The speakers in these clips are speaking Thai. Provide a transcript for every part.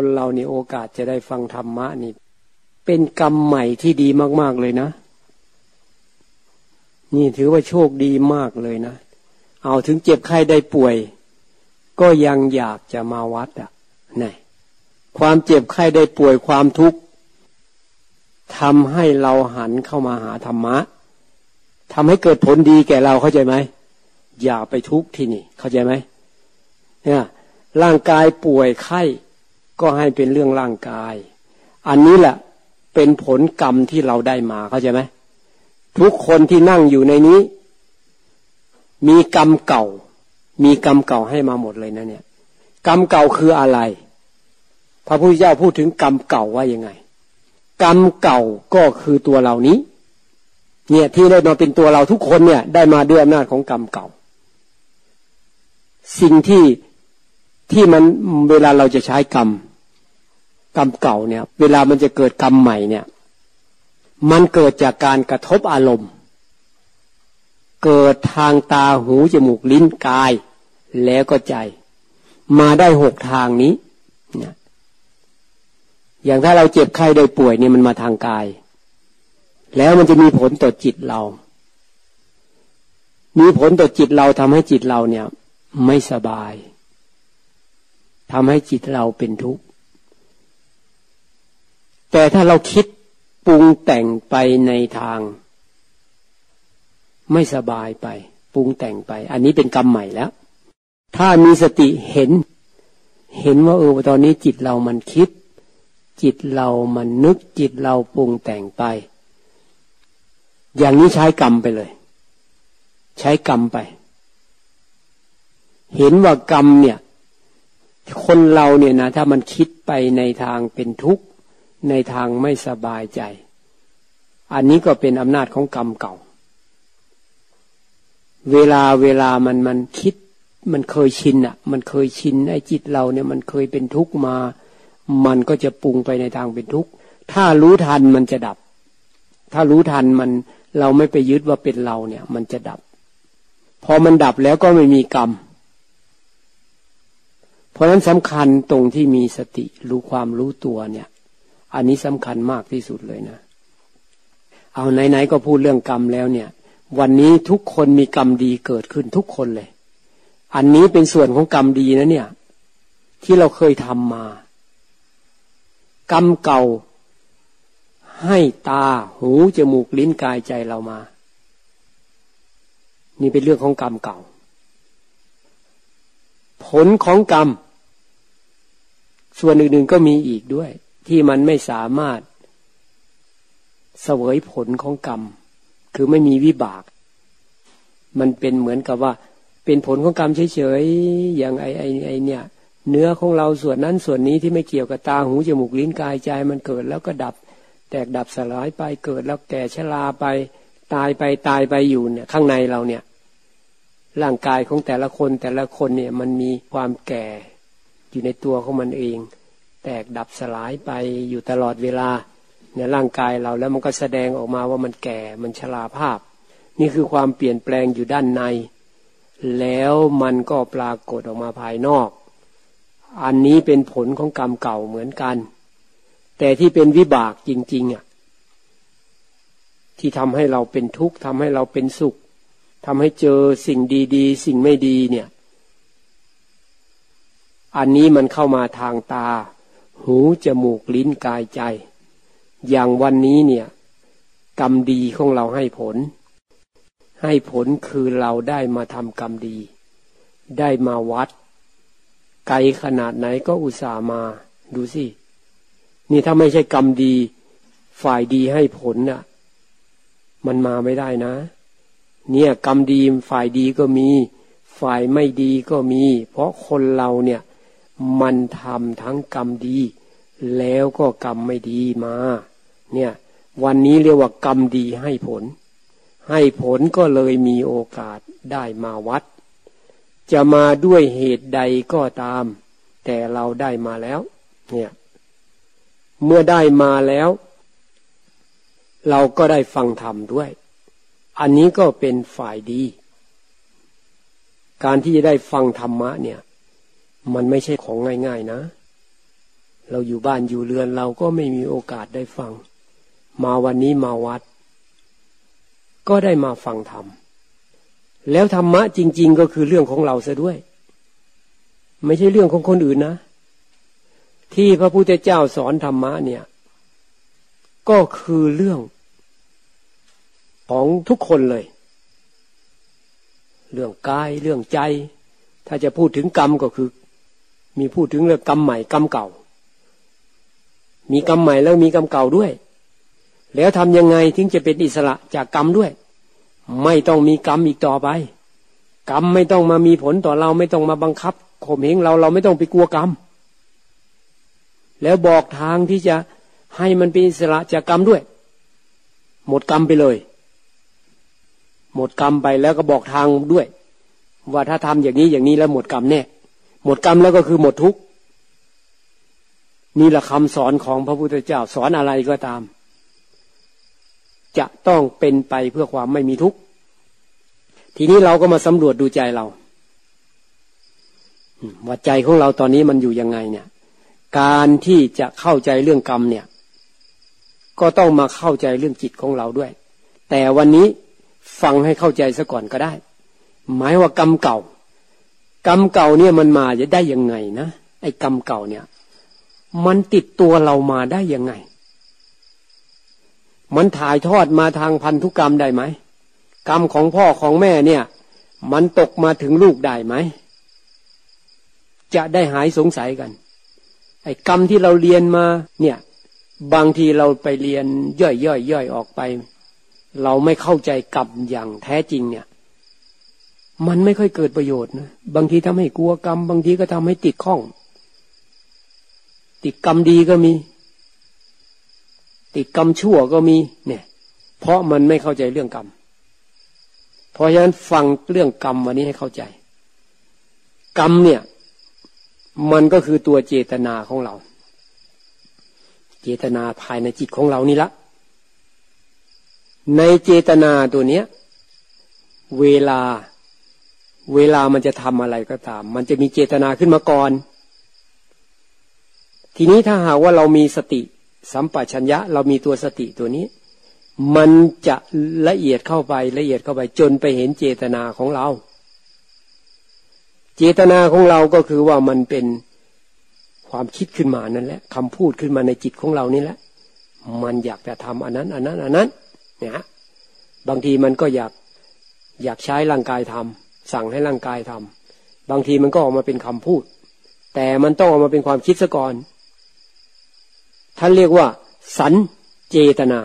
คนเรานี่โอกาสจะได้ฟังธรรมะนี่ เป็นกรรมใหม่ที่ดีมาก ๆเลยนะ นี่ถือว่าโชคดีมากเลยนะ เอาถึงเจ็บไข้ได้ป่วย ก็ยังอยากจะมาวัดอะนี่ความเจ็บไข้ได้ป่วยความทุกข์ทำให้เราหันเข้ามาหาธรรมะทำให้เกิดผลดีแก่เราเข้าใจไหมอย่าไปทุกข์ที่นี่ เข้าใจไหมเนี่ยร่างกายป่วยไข้ ก็ให้เป็นเรื่องร่างกาย อันนี้แหละเป็นผลกรรมที่เราได้มาเข้าใจไหมทุกคนที่นั่งอยู่ในนี้ มีกรรมเก่า มีกรรมเก่าให้มาหมดเลยนะเนี่ย กรรมเก่าคืออะไร พระพุทธเจ้าพูดถึงกรรมเก่าว่ายังไง กรรมเก่าก็คือตัวเหล่านี้ เนี่ยที่ได้มาเป็นตัวเราทุกคนเนี่ย ได้มาด้วยอำนาจของกรรมเก่า สิ่งที่ที่มันเวลาเราจะใช้กรรม กรรมเก่าเนี่ย เวลามันจะเกิดกรรมใหม่เนี่ย มันเกิดจากการกระทบอารมณ์ เกิดทางตาหูจมูกลิ้นกาย แล้วก็ใจ มาได้หกทางนี้เนี่ยอย่างถ้าเราเจ็บไข้ได้ป่วยเนี่ยมันมาทางกาย แล้วมันจะมีผลต่อจิตเรา มีผลต่อจิตเราทำให้จิตเราเนี่ย ไม่สบายทำให้จิตเราเป็นทุกข์ แต่ถ้าเราคิดปรุงแต่งไปในทาง ไม่สบายไป ปรุงแต่งไป อันนี้เป็นกรรมใหม่แล้ว ถ้ามีสติเห็น เห็นว่าเออตอนนี้จิตเรามันคิด จิตเรามันนึกจิตเราปรุงแต่งไป อย่างนี้ใช้กรรมไปเลย ใช้กรรมไป เห็นว่ากรรมเนี่ย คนเราเนี่ยนะ ถ้ามันคิดไปในทางเป็นทุกข์ ในทางไม่สบายใจ อันนี้ก็เป็นอำนาจของกรรมเก่า เวลาเวลามันมันคิดมันเคยชินอะ มันเคยชินไอ้จิตเราเนี่ยมันเคยเป็นทุกข์มา มันก็จะปรุงไปในทางเป็นทุกข์ ถ้ารู้ทันมันจะดับ ถ้ารู้ทันมันเราไม่ไปยึดว่าเป็นเราเนี่ย มันจะดับ พอมันดับแล้วก็ไม่มีกรรม เพราะนั้นสำคัญตรงที่มีสติรู้ความรู้ตัวเนี่ย อันนี้สำคัญมากที่สุดเลยนะ เอาไหนๆก็พูดเรื่องกรรมแล้วเนี่ย วันนี้ทุกคนมีกรรมดีเกิดขึ้นทุกคนเลย อันนี้เป็นส่วนของกรรมดีนะเนี่ย ที่เราเคยทำมา กรรมเก่า ให้ตาหูจมูกลิ้นกายใจเรามา นี่เป็นเรื่องของกรรมเก่า ผลของกรรมส่วนอื่นๆก็มีอีกด้วย ที่มันไม่สามารถเสวยผลของกรรม คือไม่มีวิบาก มันเป็นเหมือนกับว่า เป็นผลของกรรมเฉยๆอย่างไอไอไอเนี่ย เนื้อของเราส่วนนั้นส่วนนี้ที่ไม่เกี่ยวกับตาหูจมูกลิ้นกายใจมันเกิดแล้วก็ดับ แตกดับสลายไปเกิดแล้วแก่ชราไป ตายไปตายไปอยู่เนี่ย ข้างในเราเนี่ย ร่างกายของแต่ละคนแต่ละคนเนี่ย มันมีความแก่อยู่ในตัวของมันเอง ตกดับสลายไปอยู่ตลอดเวลาเนี่ยร่างกายเราแล้วมันก็แสดงออกมาว่ามันแก่มันชราภาพ นี่คือความเปลี่ยนแปลงอยู่ด้านใน แล้วมันก็ปรากฏออกมาภายนอก อันนี้เป็นผลของกรรมเก่าเหมือนกัน แต่ที่เป็นวิบากจริงๆอะที่ทำให้เราเป็นทุกข์ทำให้เราเป็นสุขทำให้เจอสิ่งดีๆ สิ่งไม่ดีเนี่ย อันนี้มันเข้ามาทางตา หูจมูกลิ้นกายใจ อย่างวันนี้เนี่ย กรรมดีของเราให้ผล ให้ผลคือเราได้มาทำกรรมดี ได้มาวัด ไกลขนาดไหนก็อุตส่าห์มาดูสิ นี่ถ้าไม่ใช่กรรมดี ฝ่ายดีให้ผลน่ะ มันมาไม่ได้นะ เนี่ยกรรมดีฝ่ายดีก็มี ฝ่ายไม่ดีก็มี เพราะคนเราเนี่ย มันทำทั้งกรรมดี แล้วก็กรรมไม่ดีมา เนี่ย วันนี้เรียกว่ากรรมดีให้ผล ให้ผลก็เลยมีโอกาสได้มาวัด จะมาด้วยเหตุใดก็ตาม แต่เราได้มาแล้ว เนี่ย เมื่อได้มาแล้ว เราก็ได้ฟังธรรมด้วย อันนี้ก็เป็นฝ่ายดี การที่จะได้ฟังธรรมะเนี่ย มันไม่ใช่ของง่ายๆนะ เราอยู่บ้านอยู่เรือนเราก็ไม่มีโอกาสได้ฟัง มาวันนี้มาวัด ก็ได้มาฟังธรรม แล้วธรรมะจริง ๆ ก็คือเรื่องของเราซะด้วย ไม่ใช่เรื่องของคนอื่นนะ ที่พระพุทธเจ้าสอนธรรมะเนี่ย ก็คือเรื่องของทุกคนเลย เรื่องกายเรื่องใจ ถ้าจะพูดถึงกรรมก็คือ มีพูดถึงเรื่องกรรมใหม่กรรมเก่า มีกรรมใหม่แล้วมีกรรมเก่าด้วย แล้วทำยังไงถึงจะเป็นอิสระจากกรรมด้วย ไม่ต้องมีกรรมอีกต่อไป กรรมไม่ต้องมามีผลต่อเราไม่ต้องมาบังคับข่มเหงเราเราไม่ต้องไปกลัวกรรม แล้วบอกทางที่จะให้มันเป็นอิสระจากกรรมด้วย หมดกรรมไปเลย หมดกรรมไปแล้วก็บอกทางด้วย ว่าถ้าทำอย่างนี้อย่างนี้แล้วหมดกรรมแน่ หมดกรรมแล้วก็คือหมดทุกข์นี่แหละคำสอนของพระพุทธเจ้าสอนอะไรก็ตาม จะต้องเป็นไปเพื่อความไม่มีทุกข์ ทีนี้เราก็มาสำรวจดูใจเราว่าใจของเราตอนนี้มันอยู่ยังไงเนี่ย การที่จะเข้าใจเรื่องกรรมเนี่ย ก็ต้องมาเข้าใจเรื่องจิตของเราด้วย แต่วันนี้ฟังให้เข้าใจซะก่อนก็ได้ หมายว่ากรรมเก่า กรรมเก่าเนี่ยมันมาจะได้ยังไงนะไอ้กรรมเก่าเนี่ย มันติดตัวเรามาได้ยังไง มันถ่ายทอดมาทางพันธุกรรมได้ไหมกรรมของพ่อของแม่เนี่ย มันตกมาถึงลูกได้ไหมจะได้หายสงสัยกันไอ้กรรมที่เราเรียนมาเนี่ย บางทีเราไปเรียนย่อยย่อยย่อยออกไป เราไม่เข้าใจกรรมอย่างแท้จริงเนี่ย มันไม่ค่อยเกิดประโยชน์นะบางทีทำให้กลัวกรรม บางทีก็ทำให้ติดข้อง ติดกรรมดีก็มี ติดกรรมชั่วก็มี เนี่ย เพราะมันไม่เข้าใจเรื่องกรรม เพราะฉะนั้นฟังเรื่องกรรมวันนี้ให้เข้าใจ กรรมเนี่ย มันก็คือตัวเจตนาของเรา เจตนาภายในจิตของเรานี่ละในเจตนาตัวเนี้ย เวลา เวลามันจะทำอะไรก็ตาม มันจะมีเจตนาขึ้นมาก่อน ทีนี้ถ้าหากว่าเรามีสติ สัมปชัญญะ เรามีตัวสติตัวนี้ มันจะละเอียดเข้าไปละเอียดเข้าไปจนไปเห็นเจตนาของเรา เจตนาของเราก็คือว่ามันเป็นความคิดขึ้นมานั่นแหละคำพูดขึ้นมาในจิตของเรานี่แหละ มันอยากจะทำอันนั้น อันนั้น อันนั้น เนี่ยบางทีมันก็อยากอยากใช้ร่างกายทำ สั่งให้ร่างกายทำบางทีมันก็ออกมาเป็นคำพูด แต่มันต้องออกมาเป็นความคิดซะก่อน ท่านเรียกว่า สันเจตนา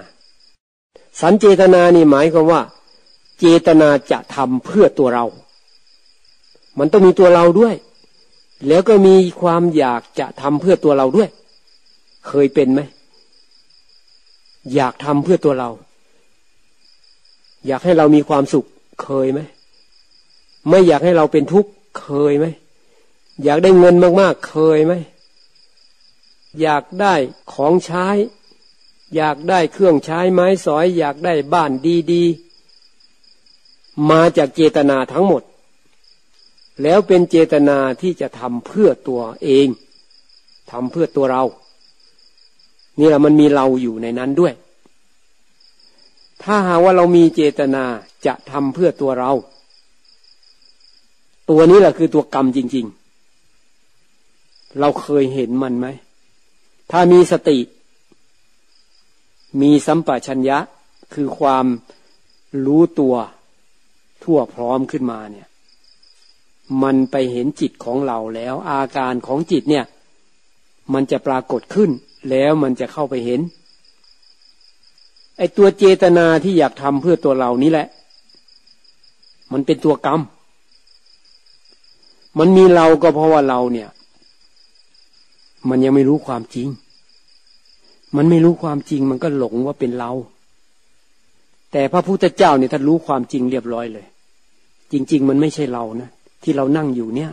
สันเจตนานี่หมายความว่า เจตนาจะทำเพื่อตัวเรา มันต้องมีตัวเราด้วย แล้วก็มีความอยากจะทำเพื่อตัวเราด้วย เคยเป็นไหมอยากทำเพื่อตัวเรา อยากให้เรามีความสุขเคยไหม ไม่อยากให้เราเป็นทุกข์เคยไหมอยากได้เงินมากๆ เคยไหมอยากได้ของใช้ อยากได้เครื่องใช้ไม้สอย อยากได้บ้านดีๆ มาจากเจตนาทั้งหมด แล้วเป็นเจตนาที่จะทำเพื่อตัวเองทำเพื่อตัวเรานี่แหละมันมีเราอยู่ในนั้นด้วย ถ้าหาว่าเรามีเจตนาจะทำเพื่อตัวเรา ตัวนี้แหละคือตัวกรรมจริง ๆ เราเคยเห็นมันไหม ถ้ามีสติ มีสัมปชัญญะคือความรู้ตัวทั่วพร้อมขึ้นมาเนี่ย มันไปเห็นจิตของเราแล้ว อาการของจิตเนี่ย มันจะปรากฏขึ้น แล้วมันจะเข้าไปเห็นไอตัวเจตนาที่อยากทำเพื่อตัวเรานี้แหละ มันเป็นตัวกรรม มันมีเราก็เพราะว่าเราเนี่ย มันยังไม่รู้ความจริง มันไม่รู้ความจริง มันก็หลงว่าเป็นเรา แต่พระพุทธเจ้าเนี่ยท่านรู้ความจริงเรียบร้อยเลย จริง ๆ มันไม่ใช่เรานะที่เรานั่งอยู่เนี่ย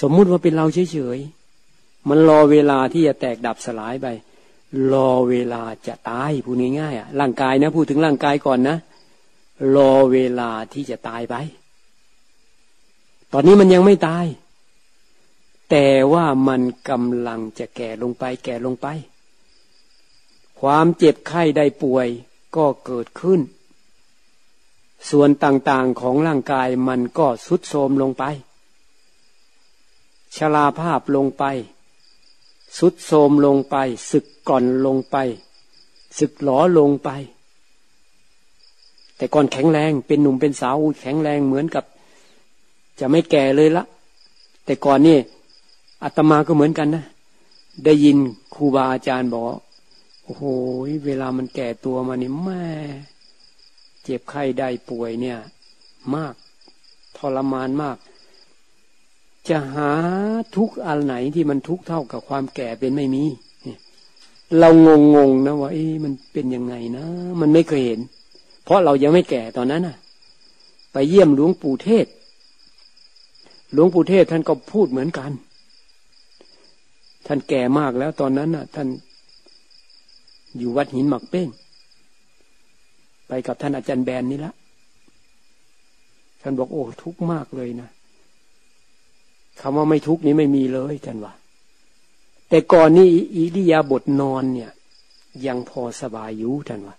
สมมุติว่าเป็นเราเฉยๆมันรอเวลาที่จะแตกดับสลายไปรอเวลาจะตายพูดง่ายๆอะร่างกายนะ พูดถึงร่างกายก่อนนะ รอเวลาที่จะตายไป ตอนนี้มันยังไม่ตาย แต่ว่ามันกำลังจะแก่ลงไป แก่ลงไป ความเจ็บไข้ได้ป่วยก็เกิดขึ้น ส่วนต่างๆของร่างกายมันก็สุดโทมลงไป ชราภาพลงไป สุดโทมลงไป สึกก่อนลงไป สึกหลอลงไปแต่ก่อนแข็งแรงเป็นหนุ่มเป็นสาวแข็งแรงเหมือนกับ จะไม่แก่เลยละ แต่ก่อนนี่อาตมาก็เหมือนกันนะ ได้ยินครูบาอาจารย์บอกโอ้โหเวลามันแก่ตัวมานี่แม่เจ็บไข้ได้ป่วยเนี่ย มากทรมานมาก จะหาทุกอันไหนที่มันทุกเท่ากับความแก่เป็นไม่มีเรางงงนะว่าเอ๊ะมันเป็นยังไงนะ มันไม่เคยเห็น เพราะเรายังไม่แก่ตอนนั้นน่ะ ไปเยี่ยมหลวงปู่เทศ หลวงปู่เทศท่านก็พูดเหมือนกัน ท่านแก่มากแล้วตอนนั้นน่ะ ท่านอยู่วัดหินหมักเป้ง ไปกับท่านอาจารย์แบนนี่ละ ท่านบอกโอ้ทุกข์มากเลยนะคำว่าไม่ทุกข์นี้ไม่มีเลยท่านว่า แต่ก่อนนี้อิริยาบถนอนเนี่ย ยังพอสบายอยู่ท่านว่า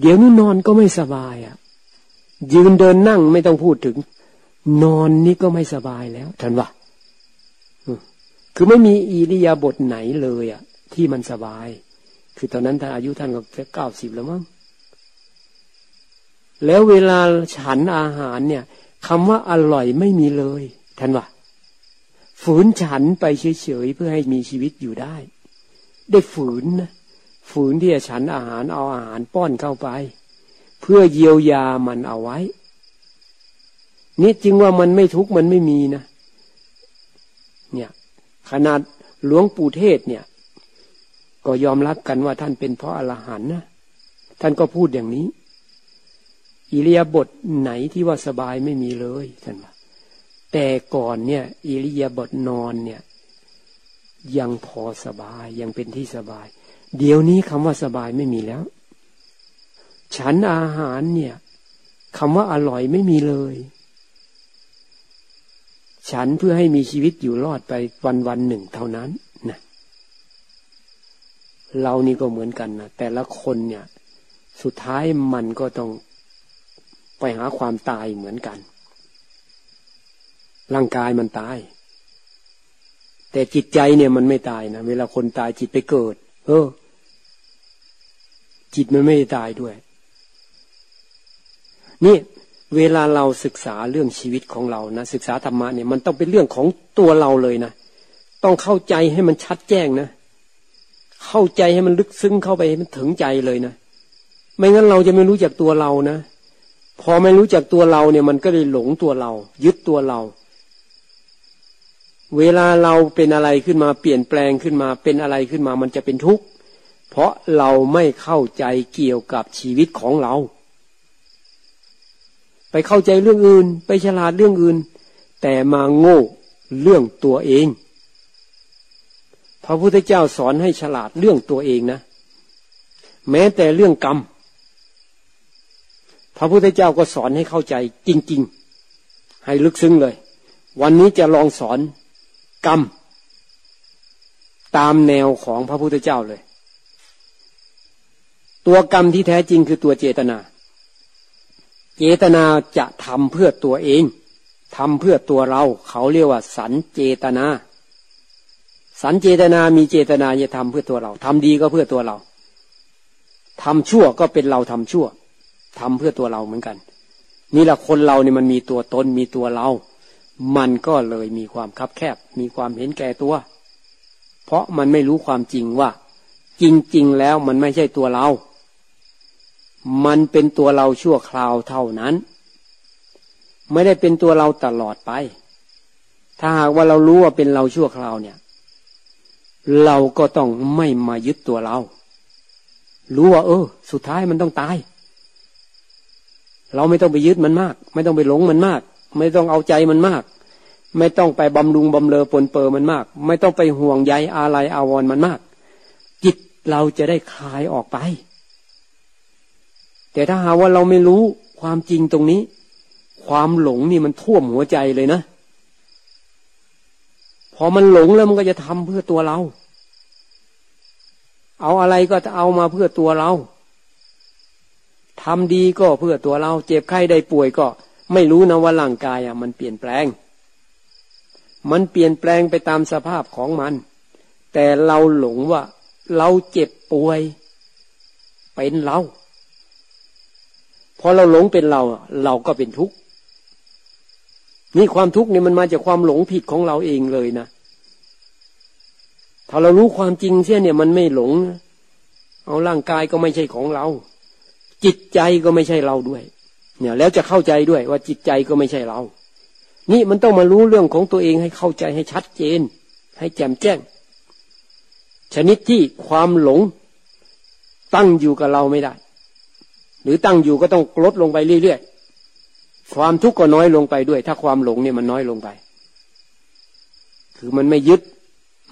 เดี๋ยวนี้นอนก็ไม่สบายอะ่ะ ยืนเดินนั่งไม่ต้องพูดถึง นอนนี่ก็ไม่สบายแล้วท่านว่าคือไม่มีอิริยาบถไหนเลยอะที่มันสบาย คือตอนนั้นท่านอายุท่านก็แค่เก้าสิบแล้วมั้งแล้วเวลาฉันอาหารเนี่ยคำว่าอร่อยไม่มีเลยท่านว่าฝืนฉันไปเฉยๆเพื่อให้มีชีวิตอยู่ได้ ได้ฝืนนะฝืนที่จะฉันอาหารเอาอาหารป้อนเข้าไป เพื่อเยียวยามันเอาไว้ นี่จริงว่ามันไม่ทุกข์มันไม่มีนะ เนี่ย ขนาดหลวงปู่เทศเนี่ย ก็ยอมรับกันว่าท่านเป็นเพราะอรหันนะท่านก็พูดอย่างนี้ อิริยาบถไหนที่ว่าสบายไม่มีเลยท่านว่าแต่ก่อนเนี่ย อิริยาบถนอนเนี่ย ยังพอสบายยังเป็นที่สบาย เดี๋ยวนี้คำว่าสบายไม่มีแล้ว ฉันอาหารเนี่ยคำว่าอร่อยไม่มีเลย ฉันเพื่อให้มีชีวิตอยู่รอดไปวันวันหนึ่งเท่านั้นนะเรานี่ก็เหมือนกันนะแต่ละคนเนี่ย สุดท้ายมันก็ต้องไปหาความตายเหมือนกัน ร่างกายมันตาย แต่จิตใจเนี่ยมันไม่ตายนะเวลาคนตายจิตไปเกิด เออ จิตมันไม่ตายด้วย นี่ เวลาเราศึกษาเรื่องชีวิตของเรานะศึกษาธรรมะเนี่ยมันต้องเป็นเรื่องของตัวเราเลยนะต้องเข้าใจให้มันชัดแจ้งนะ เข้าใจให้มันลึกซึ้งเข้าไปให้มันถึงใจเลยนะ ไม่งั้นเราจะไม่รู้จักตัวเรานะพอไม่รู้จักตัวเราเนี่ย มันก็เลยหลงตัวเรา ยึดตัวเรา เวลาเราเป็นอะไรขึ้นมาเปลี่ยนแปลงขึ้นมาเป็นอะไรขึ้นมามันจะเป็นทุกข์เพราะเราไม่เข้าใจเกี่ยวกับชีวิตของเรา ไปเข้าใจเรื่องอื่น ไปฉลาดเรื่องอื่น แต่มาโง่เรื่องตัวเอง พระพุทธเจ้าสอนให้ฉลาดเรื่องตัวเองนะ แม้แต่เรื่องกรรม พระพุทธเจ้าก็สอนให้เข้าใจจริง ๆ ให้ลึกซึ้งเลย วันนี้จะลองสอนกรรม ตามแนวของพระพุทธเจ้าเลย ตัวกรรมที่แท้จริงคือตัวเจตนา เจตนาจะทำเพื่อตัวเองทำเพื่อตัวเรา เขาเรียกว่า สันเจตนา สันเจตนามีเจตนาจะทำเพื่อตัวเราทำดีก็เพื่อตัวเราทำชั่วก็เป็นเราทำชั่วทำเพื่อตัวเราเหมือนกัน นี่แหละคนเราเนี่ยมันมีตัวตนมีตัวเรา มันก็เลยมีความคับแคบ มีความเห็นแก่ตัว เพราะมันไม่รู้ความจริงว่า จริง ๆ แล้วมันไม่ใช่ตัวเรา มันเป็นตัวเราชั่วคราวเท่านั้น ไม่ได้เป็นตัวเราตลอดไป ถ้าหากว่าเรารู้ว่าเป็นเราชั่วคราวเนี่ย เราก็ต้องไม่มายึดตัวเรา รู้ว่า เออ สุดท้ายมันต้องตาย เราไม่ต้องไปยึดมันมาก ไม่ต้องไปหลงมันมาก ไม่ต้องเอาใจมันมาก ไม่ต้องไปบำรุงบำเลอปนเปอมันมาก ไม่ต้องไปห่วงใยอะไรอาวรมันมาก จิตเราจะได้คลายออกไป แต่ถ้าหาว่าเราไม่รู้ความจริงตรงนี้ ความหลงนี่มันท่วมหัวใจเลยนะ พอมันหลงแล้วมันก็จะทำเพื่อตัวเรา เอาอะไรก็จะเอามาเพื่อตัวเราทำดีก็เพื่อตัวเรา เจ็บไข้ได้ป่วยก็ ไม่รู้นะว่าร่างกายอะ มันเปลี่ยนแปลง มันเปลี่ยนแปลงไปตามสภาพของมัน แต่เราหลงว่า เราเจ็บป่วย เป็นเรา อเราหลงเป็นเรา เราก็เป็นทุกข์นี่ความทุกข์เนี่ยมันมาจากความหลงผิดของเราเองเลยนะถ้าเรารู้ความจริงเสียเนี่ยมันไม่หลง เอาร่างกายก็ไม่ใช่ของเรา จิตใจก็ไม่ใช่เราด้วย เนี่ย แล้วจะเข้าใจด้วยว่าจิตใจก็ไม่ใช่เรา นี่มันต้องมารู้เรื่องของตัวเองให้เข้าใจให้ชัดเจน ให้แจ่มแจ้ง ชนิดที่ความหลงตั้งอยู่กับเราไม่ได้ หรือตั้งอยู่ก็ต้องลดลงไปเรื่อยๆความทุกข์ก็น้อยลงไปด้วย ถ้าความหลงเนี่ยมันน้อยลงไป คือมันไม่ยึด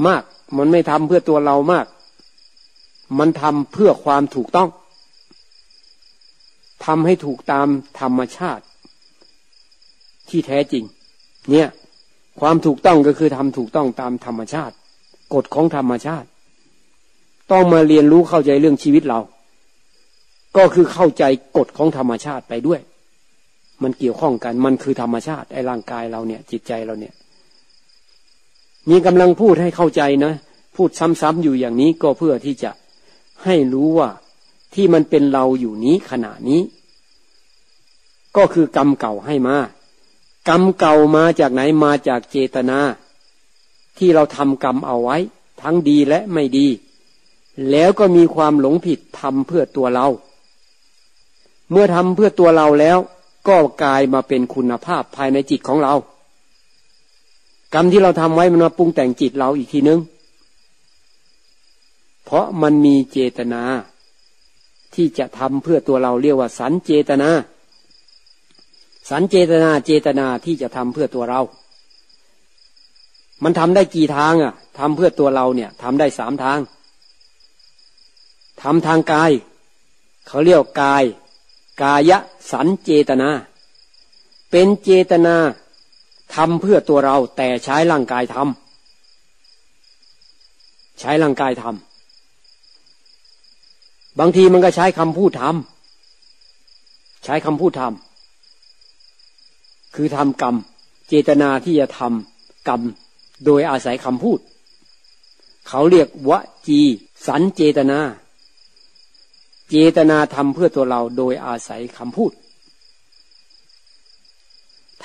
มาก มันไม่ทำเพื่อตัวเรามาก มันทำเพื่อความถูกต้องทำให้ถูกตามธรรมชาติ ที่แท้จริง เนี่ย ความถูกต้องก็คือทำถูกต้องตามธรรมชาติ กฎของธรรมชาติ ต้องมาเรียนรู้เข้าใจเรื่องชีวิตเรา ก็คือเข้าใจกฎของธรรมชาติไปด้วย มันเกี่ยวข้องกัน มันคือธรรมชาติไอ้ร่างกายเราเนี่ย จิตใจเราเนี่ยนี่กำลังพูดให้เข้าใจนะ พูดซ้ำๆอยู่อย่างนี้ก็เพื่อที่จะให้รู้ว่าที่มันเป็นเราอยู่นี้ขณะนี้ ก็คือกรรมเก่าให้มากรรมเก่ามาจากไหนมาจากเจตนา ที่เราทำกรรมเอาไว้ ทั้งดีและไม่ดี แล้วก็มีความหลงผิดทำเพื่อตัวเรา เมื่อทำเพื่อตัวเราแล้ว ก็กลายมาเป็นคุณภาพภายในจิตของเรา กรรมที่เราทำไว้มันมาปรุงแต่งจิตเราอีกทีนึง เพราะมันมีเจตนา ที่จะทำเพื่อตัวเราเรียกว่า สันเจตนา สันเจตนาเจตนาที่จะทำเพื่อตัวเรา มันทำได้กี่ทางอะทำเพื่อตัวเราเนี่ยทำได้สามทางทำทางกาย เขาเรียกกาย กายสันเจตนา เป็นเจตนาทำเพื่อตัวเราแต่ใช้ร่างกายทำใช้ร่างกายทำบางทีมันก็ใช้คำพูดทำใช้คำพูดทำคือทำกรรม เจตนาที่จะทำกรรม โดยอาศัยคำพูด เขาเรียกวจี สันเจตนา เจตนาทำเพื่อตัวเราโดยอาศัยคำพูด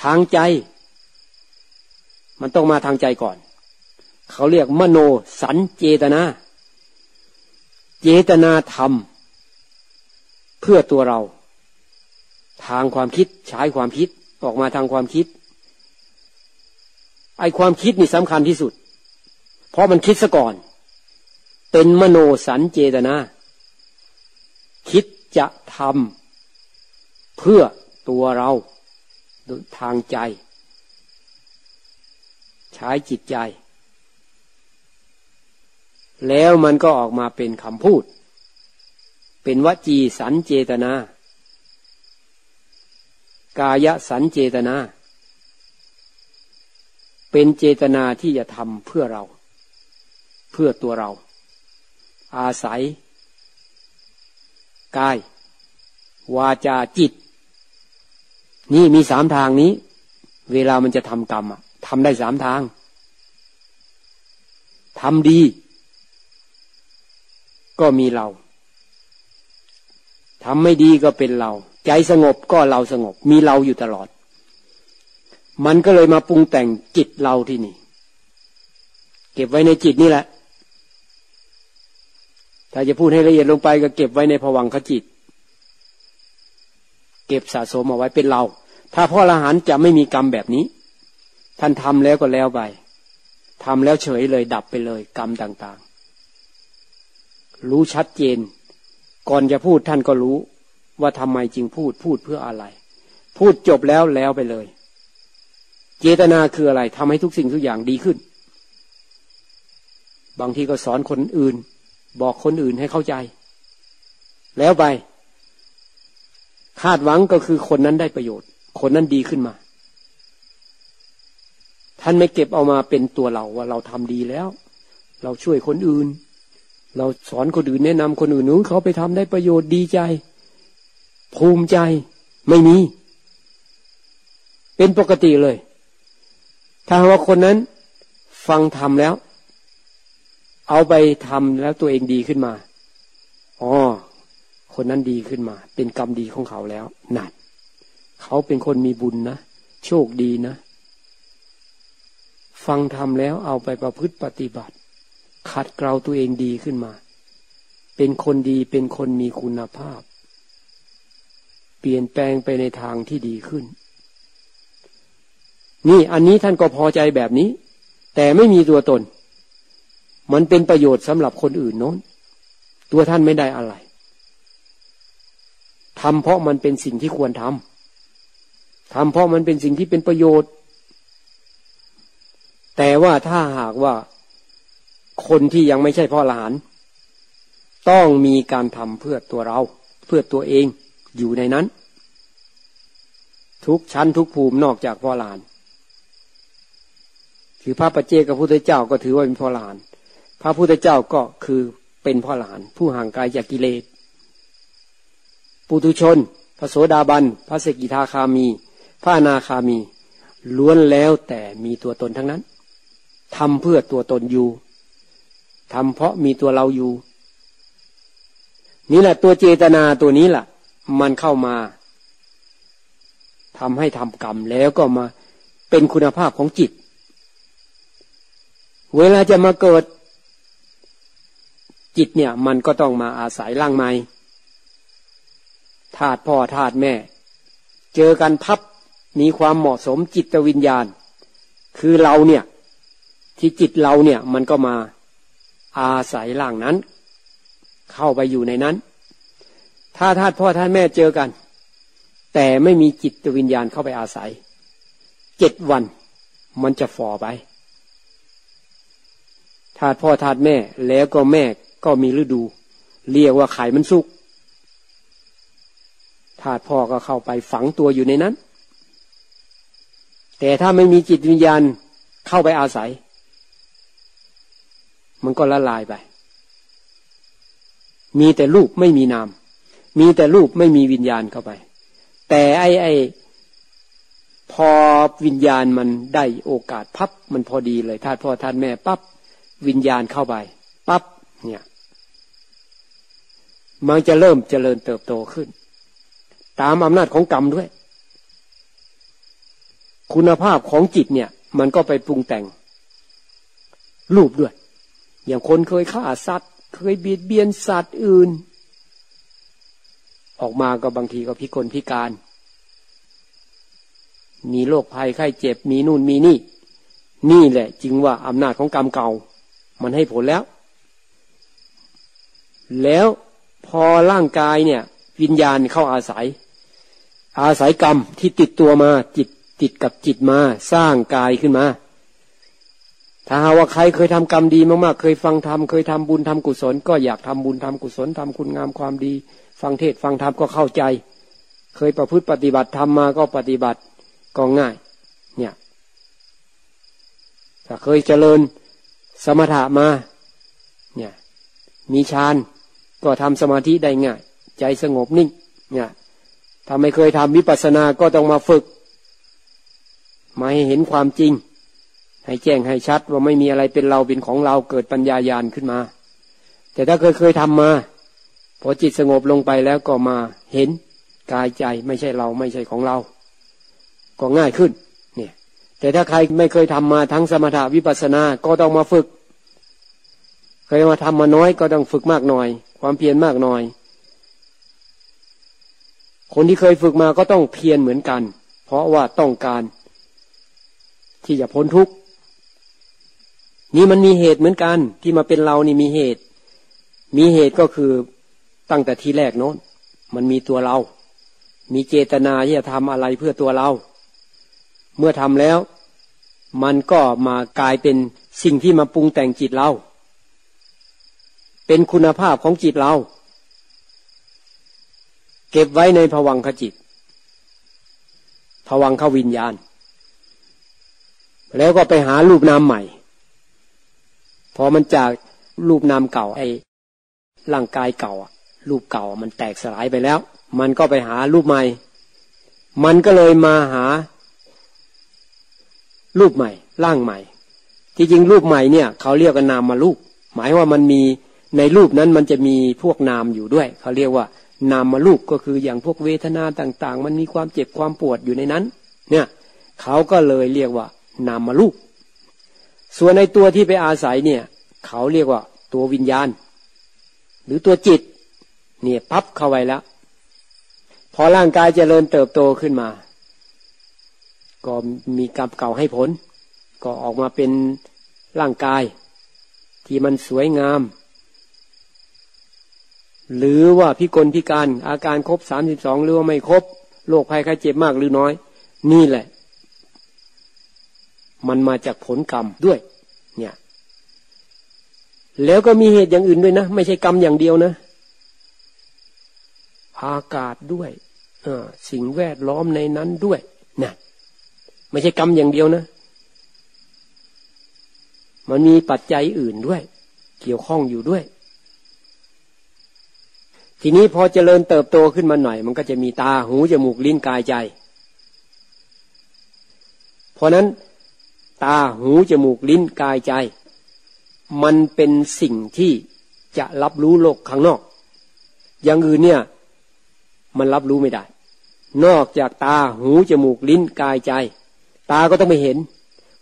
ทางใจ มันต้องมาทางใจก่อน เขาเรียกมโนสันเจตนา เจตนาทำเพื่อตัวเรา ทางความคิดใช้ความคิดออกมาทางความคิด ไอความคิดนี่สำคัญที่สุด เพราะมันคิดซะก่อน เป็นมโนสันเจตนา คิดจะทำเพื่อตัวเราทางใจ ใช้จิตใจ แล้วมันก็ออกมาเป็นคำพูด เป็นวจีสันเจตนา กายสันเจตนา เป็นเจตนาที่จะทำเพื่อเรา เพื่อตัวเรา อาศัย กาย วาจาจิต นี่มีสามทางนี้ เวลามันจะทำกรรมทำได้สามทางทำดี ก็มีเราทำไม่ดีก็เป็นเรา ใจสงบก็เราสงบ มีเราอยู่ตลอด มันก็เลยมาปรุงแต่งจิตเราที่นี่ เก็บไว้ในจิตนี่แหละ ถ้าจะพูดให้ละเอียดลงไปก็เก็บไว้ในผวังขจิต เก็บสะสมเอาไว้เป็นเรา ถ้าพ่อละหันจะไม่มีกรรมแบบนี้ ท่านทำแล้วก็แล้วไปทำแล้วเฉยเลยดับไปเลยกรรมต่างๆ รู้ชัดเจน ก่อนจะพูดท่านก็รู้ว่าทำไมจึงพูดพูดเพื่ออะไร พูดจบแล้วแล้วไปเลย เจตนาคืออะไรทำให้ทุกสิ่งทุกอย่างดีขึ้น บางทีก็สอนคนอื่น บอกคนอื่นให้เข้าใจ แล้วไป คาดหวังก็คือคนนั้นได้ประโยชน์ คนนั้นดีขึ้นมา ท่านไม่เก็บเอามาเป็นตัวเราว่าเราทำดีแล้ว เราช่วยคนอื่น เราสอนคนอื่นแนะนำคนอื่นนู้นเขาไปทำได้ประโยชน์ดีใจ ภูมิใจไม่มี เป็นปกติเลย ถ้าว่าคนนั้นฟังทำแล้ว เอาไปทำแล้วตัวเองดีขึ้นมาอ๋อคนนั้นดีขึ้นมา เป็นกรรมดีของเขาแล้วนัดเขาเป็นคนมีบุญนะ โชคดีนะ ฟังทำแล้วเอาไปประพฤติปฏิบัติ ขัดเกลาตัวเองดีขึ้นมา เป็นคนดีเป็นคนมีคุณภาพ เปลี่ยนแปลงไปในทางที่ดีขึ้น นี่อันนี้ท่านก็พอใจแบบนี้ แต่ไม่มีตัวตน มันเป็นประโยชน์สำหรับคนอื่นโน้น ตัวท่านไม่ได้อะไรทำเพราะมันเป็นสิ่งที่ควรทำทำเพราะมันเป็นสิ่งที่เป็นประโยชน์ แต่ว่าถ้าหากว่าคนที่ยังไม่ใช่พ่อหลาน ต้องมีการทำเพื่อตัวเรา เพื่อตัวเองอยู่ในนั้น ทุกชั้นทุกภูมินอกจากพ่อหลาน คือพระปัจเจกับพระพุทธเจ้าก็ถือว่าเป็นพ่อหลาน พระพุทธเจ้าก็คือเป็นพ่อหลาน ผู้ห่างไกลจากกิเลสปุถุชน พระโสดาบัน พระสกิทาคามี พระนาคามี ล้วนแล้วแต่มีตัวตนทั้งนั้นทำเพื่อตัวตนอยู่ทำเพราะมีตัวเราอยู่ นี่แหละตัวเจตนาตัวนี้แหละมันเข้ามาทำให้ทำกรรมแล้วก็มาเป็นคุณภาพของจิต เวลาจะมาเกิด จิตเนี่ยมันก็ต้องมาอาศัยร่างใหม่ธาตุพ่อธาตุแม่ เจอกันพับมีความเหมาะสมจิตวิญญาณ คือเราเนี่ย ที่จิตเราเนี่ยมันก็มาอาศัยร่างนั้น เข้าไปอยู่ในนั้น ถ้าธาตุพ่อธาตุแม่เจอกัน แต่ไม่มีจิตวิญญาณเข้าไปอาศัยเจ็ดวันมันจะฝ่อไปธาตุพ่อธาตุแม่แล้วก็แม่ ก็มีฤดู เรียกว่าไข่มันสุกธาตุพ่อก็เข้าไปฝังตัวอยู่ในนั้น แต่ถ้าไม่มีจิตวิญญาณเข้าไปอาศัย มันก็ละลายไป มีแต่รูปไม่มีนาม มีแต่รูปไม่มีวิญญาณเข้าไป แต่ไอ้ไอ้พอวิญญาณมันได้โอกาสพับมันพอดีเลยธาตุพ่อธาตุแม่ปับ๊บวิญญาณเข้าไปปับ๊บ เนี่ย มันจะเริ่มเจริญเติบโตขึ้น ตามอำนาจของกรรมด้วย คุณภาพของจิตเนี่ย มันก็ไปปรุงแต่ง รูปด้วย อย่างคนเคยฆ่าสัตว์ เคยเบียดเบียนสัตว์อื่น ออกมาก็บางทีก็พิกลพิการ มีโรคภัยไข้เจ็บมีนู่นมีนี่ นี่แหละ จึงว่าอำนาจของกรรมเก่า มันให้ผลแล้ว แล้วพอร่างกายเนี่ย วิญญาณเข้าอาศัย อาศัยกรรมที่ติดตัวมา จิตติดกับจิตมาสร้างกายขึ้นมา ถ้าหาว่าใครเคยทำกรรมดีมากๆ เคยฟังธรรมเคยทำบุญทำกุศล ก็อยากทำบุญทำกุศลทำคุณงามความดี ฟังเทศฟังธรรมก็เข้าใจ เคยประพฤติปฏิบัติทำมาก็ปฏิบัติก็ง่าย เนี่ยถ้าเคยเจริญสมถะมา เนี่ย มีฌาน ก็ทำสมาธิได้ง่าย ใจสงบนิ่งเนี่ยถ้าไม่เคยทำวิปัสสนาก็ต้องมาฝึก มาให้เห็นความจริง ให้แจ้งให้ชัดว่าไม่มีอะไรเป็นเราเป็นของเราเกิดปัญญายาณขึ้นมา แต่ถ้าเคยเคยทำมาพอจิตสงบลงไปแล้วก็มาเห็นกายใจไม่ใช่เราไม่ใช่ของเรา ก็ง่ายขึ้นเนี่ยแต่ถ้าใครไม่เคยทำมาทั้งสมถะวิปัสสนาก็ต้องมาฝึก เคยมาทำมาน้อยก็ต้องฝึกมากหน่อย ความเพียรมากน่อย คนที่เคยฝึกมาก็ต้องเพียรเหมือนกัน เพราะว่าต้องการที่จะพ้นทุกข์นี่มันมีเหตุเหมือนกัน ที่มาเป็นเรานี่มีเหตุ มีเหตุก็คือตั้งแต่ทีแรกโน้น มันมีตัวเรา มีเจตนาที่จะทำอะไรเพื่อตัวเรา เมื่อทำแล้ว มันก็มากลายเป็นสิ่งที่มาปรุงแต่งจิตเรา เป็นคุณภาพของจิตเรา เก็บไว้ในผวังขจิตผวังขวิญญาณ แล้วก็ไปหารูปนามใหม่ พอมันจากรูปนามเก่าไอ้ร่างกายเก่ารูปเก่ามันแตกสลายไปแล้ว มันก็ไปหารูปใหม่ มันก็เลยมาหา รูปใหม่ ร่างใหม่ ที่จริงรูปใหม่เนี่ย เขาเรียกกันนามมารูป หมายว่ามันมี ในรูปนั้นมันจะมีพวกนามอยู่ด้วย เขาเรียกว่านามมารูปก็คืออย่างพวกเวทนาต่าง ๆ มันมีความเจ็บความปวดอยู่ในนั้น เนี่ยเขาก็เลยเรียกว่า นามมารูป ส่วนในตัวที่ไปอาศัยเนี่ย เขาเรียกว่า ตัววิญญาณ หรือตัวจิต เนี่ยพับเข้าไว้แล้ว พอร่างกายจเจริญเติบโตขึ้นมา ก็มีกรรมเก่าให้ผล ก็ออกมาเป็นร่างกาย ที่มันสวยงาม หรือว่าพิกลพิการอาการครบสามสิบสองหรือว่าไม่ครบโรคภัยไข้เจ็บมากหรือน้อย นี่แหละ มันมาจากผลกรรมด้วย เนี่ย แล้วก็มีเหตุอย่างอื่นด้วยนะ ไม่ใช่กรรมอย่างเดียวนะอากาศด้วยสิ่งแวดล้อมในนั้นด้วยนะไม่ใช่กรรมอย่างเดียวนะ มันมีปัจจัยอื่นด้วย เกี่ยวข้องอยู่ด้วย ทีนี้พอเจริญเติบโตขึ้นมาหน่อย มันก็จะมีตาหูจมูกลิ้นกายใจ เพราะนั้น ตาหูจมูกลิ้นกายใจ มันเป็นสิ่งที่จะรับรู้โลกข้างนอก อย่างอื่นเนี่ย มันรับรู้ไม่ได้ นอกจากตาหูจมูกลิ้นกายใจ ตาก็ต้องไปเห็น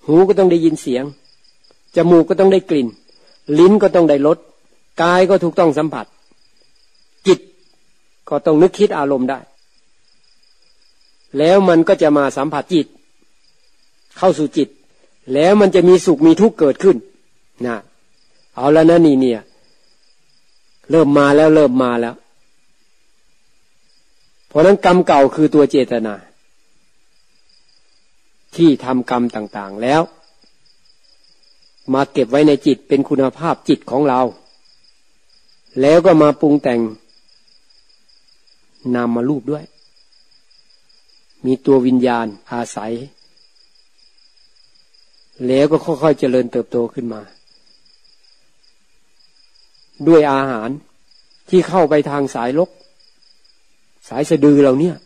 หูก็ต้องได้ยินเสียง จมูกก็ต้องได้กลิ่น ลิ้นก็ต้องได้รสกายก็ถูกต้องสัมผัส ก็ต้องนึกคิดอารมณ์ได้ แล้วมันก็จะมาสัมผัสจิต เข้าสู่จิต แล้วมันจะมีสุขมีทุกข์เกิดขึ้นนะเอาแล้วนะนี่เนี่ย เริ่มมาแล้วเริ่มมาแล้ว เพราะนั้นกรรมเก่าคือตัวเจตนา ที่ทำกรรมต่าง ๆ แล้ว มาเก็บไว้ในจิตเป็นคุณภาพจิตของเรา แล้วก็มาปรุงแต่ง นามมารูปด้วย มีตัววิญญาณอาศัย แล้วก็ค่อยๆเจริญเติบโตขึ้นมา ด้วยอาหารที่เข้าไปทางสายลก สายสะดือเราเนี่ย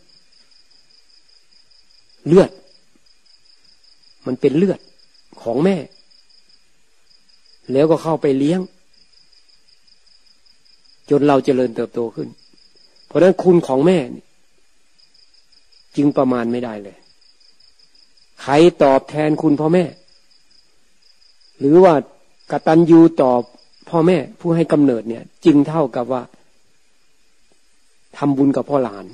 เลือด มันเป็นเลือดของแม่ แล้วก็เข้าไปเลี้ยง จนเราเจริญเติบโตขึ้น เพราะนั้นคุณของแม่จึงประมาณไม่ได้เลย ใครตอบแทนคุณพ่อแม่ หรือว่ากตัญญูตอบพ่อแม่ผู้ให้กำเนิดเนี่ย จึงเท่ากับว่าทำบุญกับพ่อหลาน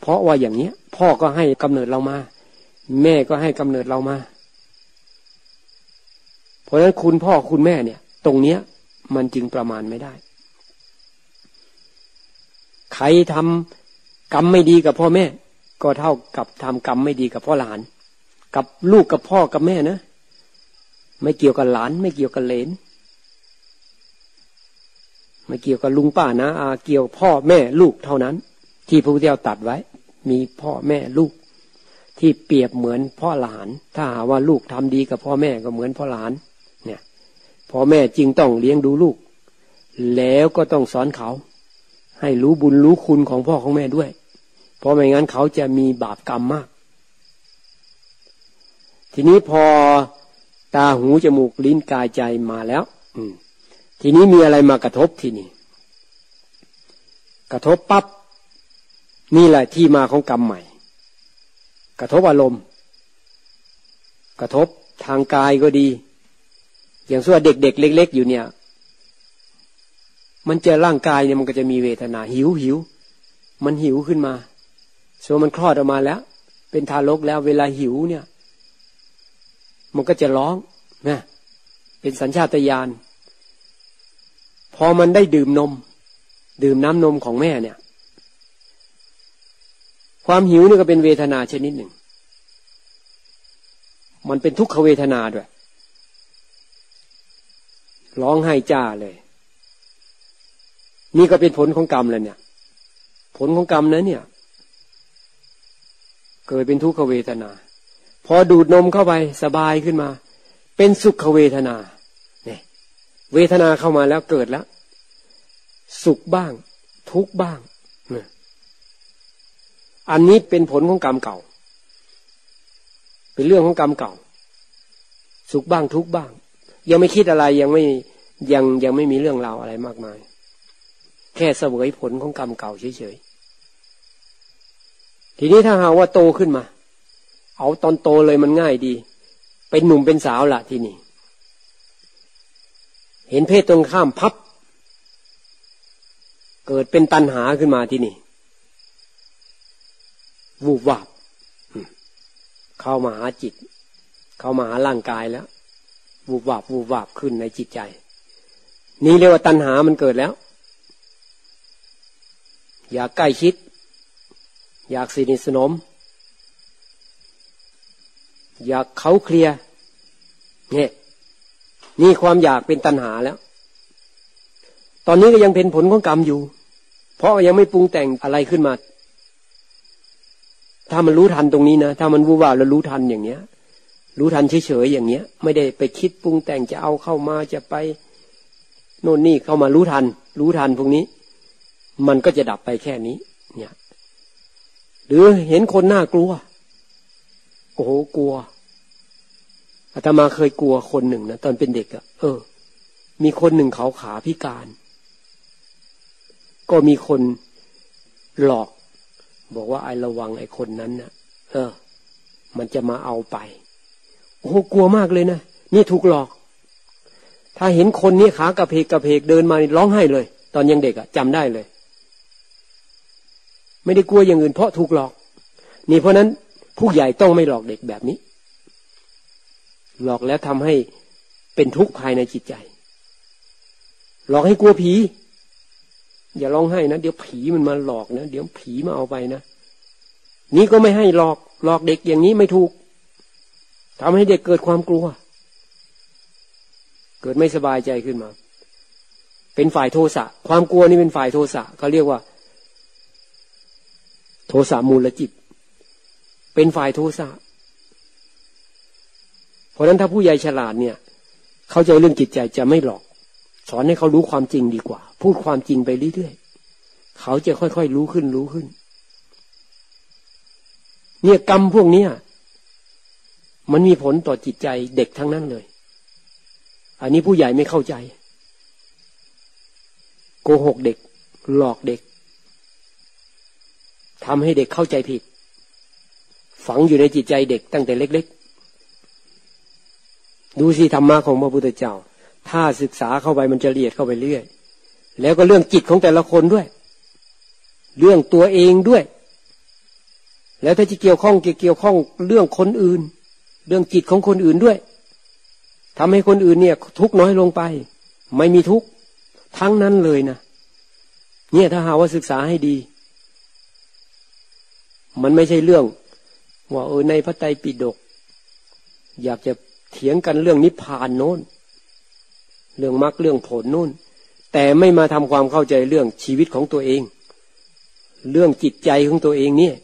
เพราะว่าอย่างเนี้ย พ่อก็ให้กำเนิดเรามา แม่ก็ให้กำเนิดเรามา เพราะฉะนั้นคุณพ่อคุณแม่เนี่ย ตรงเนี้ย มันจึงประมาณไม่ได้ ใครทำกรรมไม่ดีกับพ่อแม่ ก็เท่ากับทำกรรมไม่ดีกับพ่อหลาน กับลูกกับพ่อกับแม่นะ ไม่เกี่ยวกับหลาน ไม่เกี่ยวกับเลนไม่เกี่ยวกับลุงป้านะอาเกี่ยวพ่อแม่ลูกเท่านั้น ที่พระพุทธเจ้าตัดไว้ มีพ่อแม่ลูก ที่เปรียบเหมือนพ่อหลาน ถ้าหาว่าลูกทำดีกับพ่อแม่ก็เหมือนพ่อหลาน เนี่ยพ่อแม่จึงต้องเลี้ยงดูลูก แล้วก็ต้องสอนเขา ให้รู้บุญรู้คุณของพ่อของแม่ด้วย เพราะไม่งั้นเขาจะมีบาปกรรมมาก ทีนี้พอตาหูจมูกลิ้นกายใจมาแล้ว อืม ทีนี้มีอะไรมากระทบทีนี้กระทบปับ๊บนี่แหละที่มาของกรรมใหม่ กระทบอารมณ์ กระทบทางกายก็ดี อย่างส่วนเด็กๆเล็ก ๆ อยู่เนี่ย มันจะร่างกายเนี่ยมันก็จะมีเวทนา หิวหิว มันหิวขึ้นมาส่วนมันคลอดออกมาแล้ว เป็นทารกแล้ว เวลาหิวเนี่ย มันก็จะร้องนะเป็นสัญชาตญาณพอมันได้ดื่มนม ดื่มน้ำนมของแม่เนี่ย ความหิวนี่ก็เป็นเวทนาชนิดหนึ่ง มันเป็นทุกขเวทนาด้วย ร้องไห้จ้าเลย นี่ก็เป็นผลของกรรมแล้วเนี่ย ผลของกรรมนั้นเนี่ย เกิดเป็นทุกขเวทนาพพอดูดนมเข้าไปสบายขึ้นมา เป็นสุขเวทนาเนี่ยเวทนาเข้ามาแล้วเกิดแล้ว สุขบ้าง ทุกบ้างอันนี้เป็นผลของกรรมเก่า เป็นเรื่องของกรรมเก่า สุขบ้างทุกบ้าง ยังไม่คิดอะไรยังไม่ยังยังไม่มีเรื่องราวอะไรมากมาย แค่เสวยผลของกรรมเก่าเฉยๆ ทีนี้ถ้าหาว่าโตขึ้นมา เอาตอนโตเลยมันง่ายดี เป็นหนุ่มเป็นสาวละทีนี่เห็นเพศตรงข้ามพับ เกิดเป็นตันหาขึ้นมาที่นี่ วูบวาบ เข้ามาหาจิต เข้ามาหาร่างกายแล้ว วูบวาบวูบวาบขึ้นในจิตใจ นี่เรียกว่าตัณหามันเกิดแล้ว อยากใกล้ชิด อยากสนิทสนม อยากเขาเคลียเนี่ยนี่ความอยากเป็นตัณหาแล้ว ตอนนี้ก็ยังเป็นผลของกรรมอยู่ เพราะยังไม่ปรุงแต่งอะไรขึ้นมา ถ้ามันรู้ทันตรงนี้นะ ถ้ามันวูบวาแล้วรู้ทันอย่างเนี้ย รู้ทันเฉยๆอย่างเนี้ย ไม่ได้ไปคิดปรุงแต่งจะเอาเข้ามาจะไปโน่นนี่เข้ามารู้ทัน รู้ทันพวกนี้ มันก็จะดับไปแค่นี้ เนี่ย หรือเห็นคนน่ากลัว โอ้โหกลัวอาตมาเคยกลัวคนหนึ่งนะตอนเป็นเด็กอะเออ มีคนหนึ่งเขาขาพิการ ก็มีคนหลอก บอกว่าไอ้ระวังไอ้คนนั้นนะ่ะ เออ มันจะมาเอาไป โอ้กลัวมากเลยนะนี่ถูกหลอก ถ้าเห็นคนนี้ขากระเพกกระเพกเดินมาร้องไห้เลย ตอนยังเด็กอะจำได้เลย ไม่ได้กลัวอย่างอื่นเพราะถูกหลอก นี่เพราะนั้นผู้ใหญ่ต้องไม่หลอกเด็กแบบนี้ หลอกแล้วทำให้เป็นทุกข์ภายในจิตใจ หลอกให้กลัวผี อย่าร้องไห้นะ เดี๋ยวผีมันมาหลอกนะ เดี๋ยวผีมาเอาไปนะนี่ก็ไม่ให้หลอก หลอกเด็กอย่างนี้ไม่ถูกทำให้เด็กเกิดความกลัว เกิดไม่สบายใจขึ้นมา เป็นฝ่ายโทสะ ความกลัวนี่เป็นฝ่ายโทสะเขาเรียกว่า โทสะมูลจิต เป็นฝ่ายโทสะเพราะนั้นถ้าผู้ใหญ่ฉลาดเนี่ย เข้าใจเรื่องจิตใจจะไม่หลอก สอนให้เขารู้ความจริงดีกว่า พูดความจริงไปเรื่อยๆเขาจะค่อยๆรู้ขึ้นรู้ขึ้น เนี่ยกรรมพวกนี้มันมีผลต่อจิตใจเด็กทั้งนั้นเลย อันนี้ผู้ใหญ่ไม่เข้าใจ โกหกเด็ก หลอกเด็ก ทำให้เด็กเข้าใจผิด ฝังอยู่ในจิตใจเด็กตั้งแต่เล็ก ๆ ดูสิธรรมะของพระพุทธเจ้า ถ้าศึกษาเข้าไปมันจะละเอียดเข้าไปเรื่อย แล้วก็เรื่องจิตของแต่ละคนด้วย เรื่องตัวเองด้วย แล้วถ้าจะเกี่ยวข้องเกี่ยวข้องเรื่องคนอื่น เรื่องจิตของคนอื่นด้วยทำให้คนอื่นเนี่ย ทุกน้อยลงไป ไม่มีทุกทั้งนั้นเลยนะเนี่ยถ้าหาว่าศึกษาให้ดี มันไม่ใช่เรื่อง ว่าเออในพระไตรปิฎกอยากจะเถียงกันเรื่องนิพพานโน้น เรื่องมรรคเรื่องผลโน้นแต่ไม่มาทำความเข้าใจเรื่องชีวิตของตัวเอง เรื่องจิตใจของตัวเองเนี่ย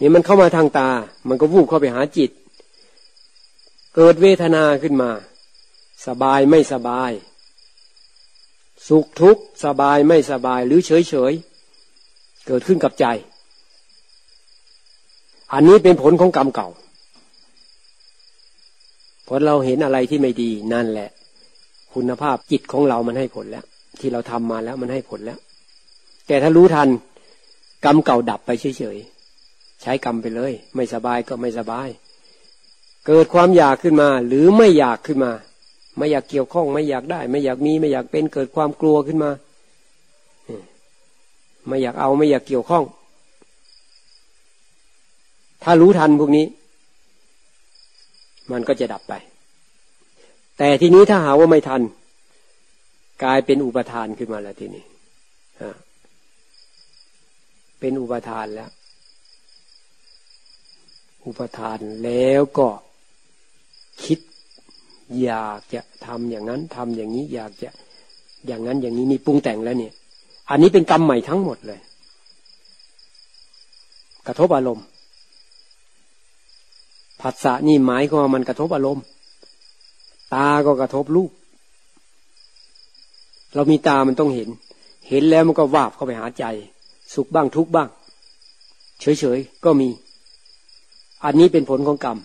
นี่มันเข้ามาทางตา มันก็วูบเข้าไปหาจิต เกิดเวทนาขึ้นมา สบายไม่สบาย สุขทุกข์สบายไม่สบายหรือเฉยเฉย เกิดขึ้นกับใจ อันนี้เป็นผลของกรรมเก่าพอเราเห็นอะไรที่ไม่ดีนั่นแหละ คุณภาพจิตของเรามันให้ผลแล้ว ที่เราทำมาแล้วมันให้ผลแล้ว แต่ถ้ารู้ทัน กรรมเก่าดับไปเฉยๆใช้กรรมไปเลย ไม่สบายก็ไม่สบาย เกิดความอยากขึ้นมา หรือไม่อยากขึ้นมา ไม่อยากเกี่ยวข้องไม่อยากได้ ไม่อยากมีไม่อยากเป็นเกิดความกลัวขึ้นมา ไม่อยากเอาไม่อยากเกี่ยวข้อง ถ้ารู้ทันพวกนี้ มันก็จะดับไป แต่ทีนี้ถ้าหาว่าไม่ทัน กลายเป็นอุปทานขึ้นมาแล้วทีนี้เป็นอุปทานแล้ว อุปทานแล้วก็คิดอยากจะทำอย่างนั้นทำอย่างนี้ อยากจะอย่างนั้นอย่างนี้นี่ปรุงแต่งแล้วเนี่ย อันนี้เป็นกรรมใหม่ทั้งหมดเลย กระทบอารมณ์ผัสสะนี่หมายก็มันกระทบอารมณ์ ตาก็กระทบรูป เรามีตามันต้องเห็น เห็นแล้วมันก็วาบเข้าไปหาใจ สุขบ้างทุกบ้าง เฉยๆก็มี อันนี้เป็นผลของกรรม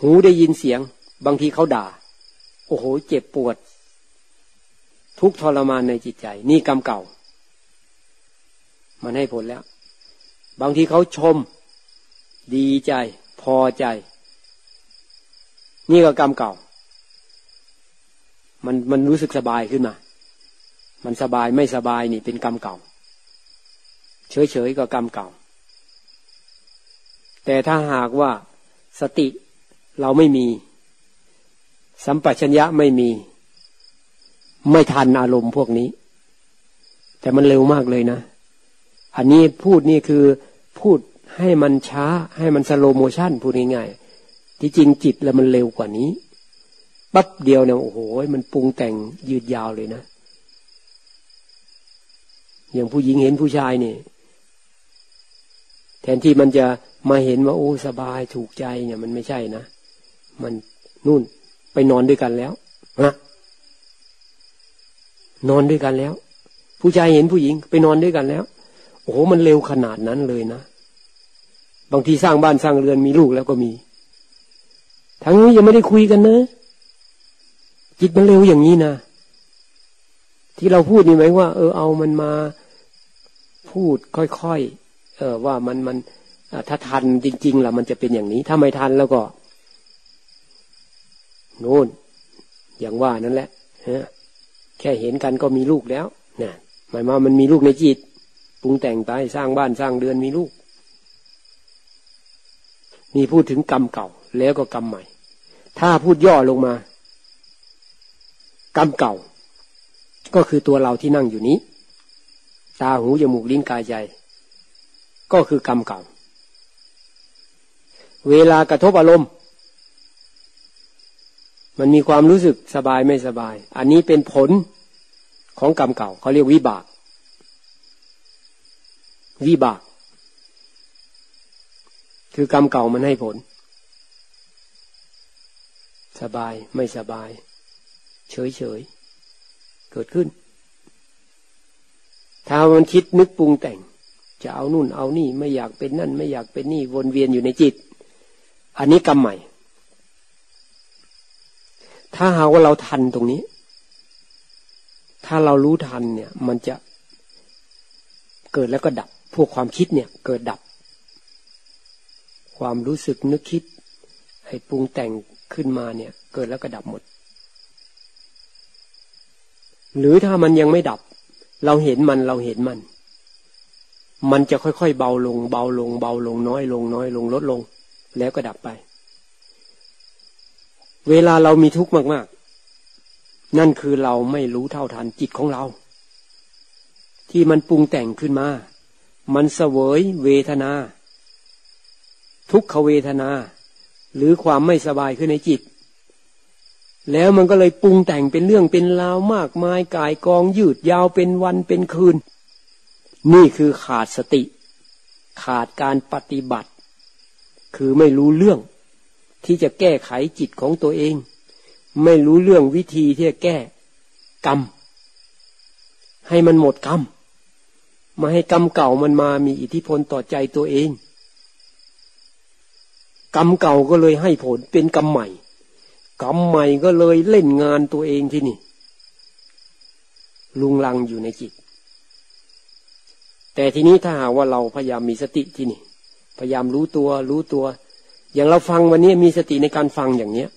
หูได้ยินเสียง บางทีเขาด่า โอ้โห เจ็บปวด ทุกทรมานในจิตใจ นี่กรรมเก่า มันให้ผลแล้ว บางทีเขาชม ดีใจ พอใจ นี่ก็กรรมเก่า มันมันรู้สึกสบายขึ้นมา มันสบายไม่สบายนี่เป็นกรรมเก่า เฉยเฉยก็กรรมเก่า แต่ถ้าหากว่าสติเราไม่มี สัมปชัญญะไม่มี ไม่ทันอารมณ์พวกนี้ แต่มันเร็วมากเลยนะ อันนี้พูดนี่คือพูดให้มันช้าให้มันสโลโมชันพูดง่ายๆที่จริงจิตแล้วมันเร็วกว่านี้ปั๊บเดียวเนี่ยโอ้โหมันปรุงแต่งยืดยาวเลยนะ อย่างผู้หญิงเห็นผู้ชายเนี่ยแทนที่มันจะมาเห็นว่าโอ้สบายถูกใจเนี่ย มันไม่ใช่นะ มันนู่นไปนอนด้วยกันแล้วนะ นอนด้วยกันแล้ว ผู้ชายเห็นผู้หญิง ไปนอนด้วยกันแล้ว โอ้โหมันเร็วขนาดนั้นเลยนะ บางทีสร้างบ้านสร้างเรือนมีลูกแล้วก็มี ทั้งนี้ยังไม่ได้คุยกันนะจิตมันเร็วอย่างนี้นะที่เราพูดนี่หมายว่า เออเอามันมาพูดค่อยๆเออว่ามันมันถ้าทันจริงๆล่ะมันจะเป็นอย่างนี้ ถ้าไม่ทันแล้วก็โน่นอย่างว่านั่นแหละฮะ ค่เห็นกันก็มีลูกแล้วนะหมายว่ามันมีลูกในจิตปรุงแต่งไปสร้างบ้านสร้างเรือนมีลูกนี่พูดถึงกรรมเก่าแล้วก็กรรมใหม่ ถ้าพูดย่อลงมา กรรมเก่า ก็คือตัวเราที่นั่งอยู่นี้ ตาหูจมูกลิ้นกายใจ ก็คือกรรมเก่า เวลากระทบอารมณ์ มันมีความรู้สึกสบายไม่สบาย อันนี้เป็นผลของกรรมเก่าเขาเรียกวิบาก วิบาก คือกรรมเก่ามันให้ผล สบายไม่สบาย เฉยเฉยเกิดขึ้น ถ้ามันคิดนึกปรุงแต่ง จะเอานู่นเอานี่ไม่อยากเป็นนั่น ไม่อยากเป็นนี่วนเวียนอยู่ในจิต อันนี้กรรมใหม่ ถ้าหาว่าเราทันตรงนี้ ถ้าเรารู้ทันเนี่ย มันจะเกิดแล้วก็ดับ พวกความคิดเนี่ย เกิดดับ ความรู้สึกนึกคิดให้ปรุงแต่งขึ้นมาเนี่ย เกิดแล้วก็ดับหมด หรือถ้ามันยังไม่ดับ เราเห็นมันเราเห็นมัน มันจะค่อยๆเบาลง เบาลง เบาลงน้อยลงน้อยลงลดลง แล้วก็ดับไป เวลาเรามีทุกข์มากๆ นั่นคือเราไม่รู้เท่าทันจิตของเรา ที่มันปรุงแต่งขึ้นมา มันเสวยเวทนา ทุกขเวทนา หรือความไม่สบายขึ้นในจิต แล้วมันก็เลยปรุงแต่งเป็นเรื่องเป็นราวมากมายกายกองยืดยาวเป็นวันเป็นคืน นี่คือขาดสติ ขาดการปฏิบัติ คือไม่รู้เรื่อง ที่จะแก้ไขจิตของตัวเอง ไม่รู้เรื่องวิธีที่จะแก้กรรม ให้มันหมดกรรมมาให้กรรมเก่ามันมามีอิทธิพลต่อใจตัวเอง กรรมเก่าก็เลยให้ผลเป็นกรรมใหม่ กรรมใหม่ก็เลยเล่นงานตัวเองที่นี่ ลุงลังอยู่ในจิต แต่ทีนี้ถ้าหากว่าเราพยายามมีสติที่นี่ พยายามรู้ตัวรู้ตัว อย่างเราฟังวันนี้มีสติในการฟังอย่างเนี้ย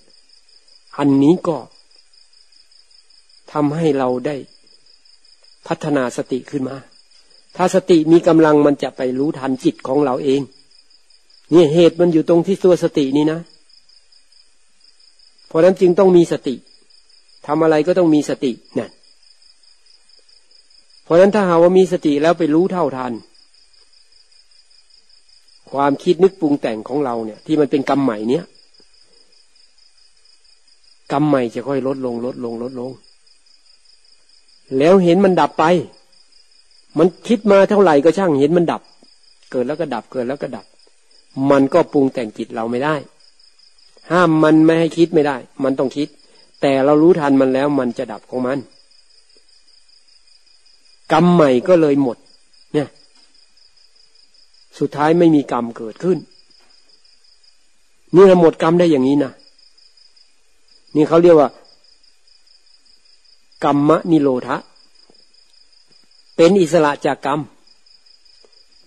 อันนี้ก็ทำให้เราได้พัฒนาสติขึ้นมา ถ้าสติมีกำลังมันจะไปรู้ทันจิตของเราเอง นี่เหตุมันอยู่ตรงที่ตัวสตินี่นะ เพราะนั้นจึงต้องมีสติทำอะไรก็ต้องมีสตินั่นเพราะนั้นถ้าหาว่ามีสติแล้วไปรู้เท่าทัน ความคิดนึกปรุงแต่งของเราเนี่ย ที่มันเป็นกรรมใหม่เนี้ยกรรมใหม่จะค่อยลดลง ลดลง ลดลง แล้วเห็นมันดับไป มันคิดมาเท่าไหร่ก็ช่างเห็นมันดับ เกิดแล้วก็ดับเกิดแล้วก็ดับ มันก็ปรุงแต่งจิตเราไม่ได้ ห้ามมันไม่ให้คิดไม่ได้ มันต้องคิด แต่เรารู้ทันมันแล้วมันจะดับของมัน กรรมใหม่ก็เลยหมด เนี่ย สุดท้ายไม่มีกรรมเกิดขึ้น นี่เราหมดกรรมได้อย่างนี้นะนี่เขาเรียกว่า กรรมนิโรธะเป็นอิสระจากกรรม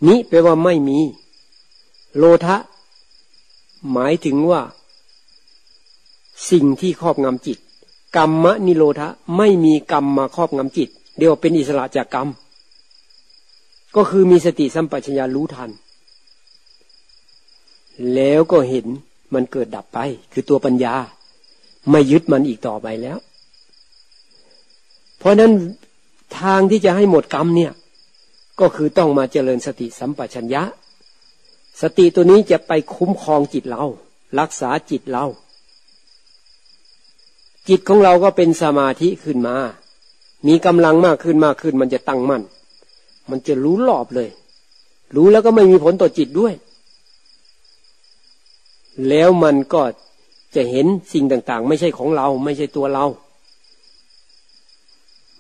นี้แปลว่าไม่มี โลทะ หมายถึงว่า สิ่งที่ครอบงำจิต กรรมนิโรธะ ไม่มีกรรมมาครอบงำจิตเรียวเป็นอิสระจากกรรม ก็คือมีสติสัมปชัญญะรู้ทัน แล้วก็เห็นมันเกิดดับไป คือตัวปัญญา ไม่ยึดมันอีกต่อไปแล้ว เพราะนั้นทางที่จะให้หมดกรรมเนี่ย ก็คือต้องมาเจริญสติสัมปชัญญะ สติตัวนี้จะไปคุ้มครองจิตเรา รักษาจิตเรา จิตของเราก็เป็นสมาธิขึ้นมา มีกำลังมากขึ้นมากขึ้นมันจะตั้งมั่น มันจะรู้รอบเลย รู้แล้วก็ไม่มีผลต่อจิตด้วย แล้วมันก็จะเห็นสิ่งต่าง ๆ ไม่ใช่ของเรา ไม่ใช่ตัวเรา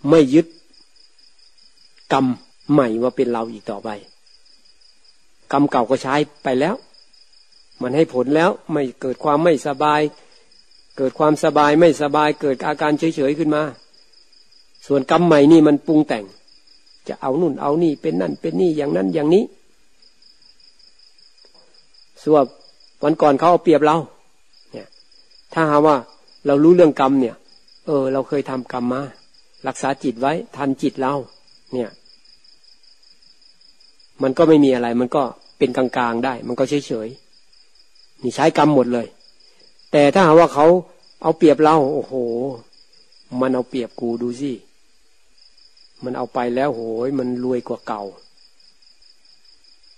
ไม่ยึดกรรมใหม่ว่าเป็นเราอีกต่อไป กรรมเก่าก็ใช้ไปแล้ว มันให้ผลแล้วไม่เกิดความไม่สบาย เกิดความสบายไม่สบาย เกิดอาการเฉยๆขึ้นมา ส่วนกรรมใหม่นี่มันปรุงแต่ง จะเอานู่นเอานี่เป็นนั่นเป็นนี่อย่างนั้นอย่างนี้ส่วนวันก่อนเขาเอาเปรียบเรา เนี่ย ถ้าหาว่าเรารู้เรื่องกรรมเนี่ย เออ เราเคยทำกรรมมา รักษาจิตไว้ ทันจิตเรา เนี่ย มันก็ไม่มีอะไร มันก็เป็นกลางๆได้ มันก็เฉยๆนี่ใช้กรรมหมดเลย แต่ถ้าหากว่าเขาเอาเปรียบเรา โอ้โห มันเอาเปรียบกูดูสิ มันเอาไปแล้วโหยมันรวยกว่าเก่า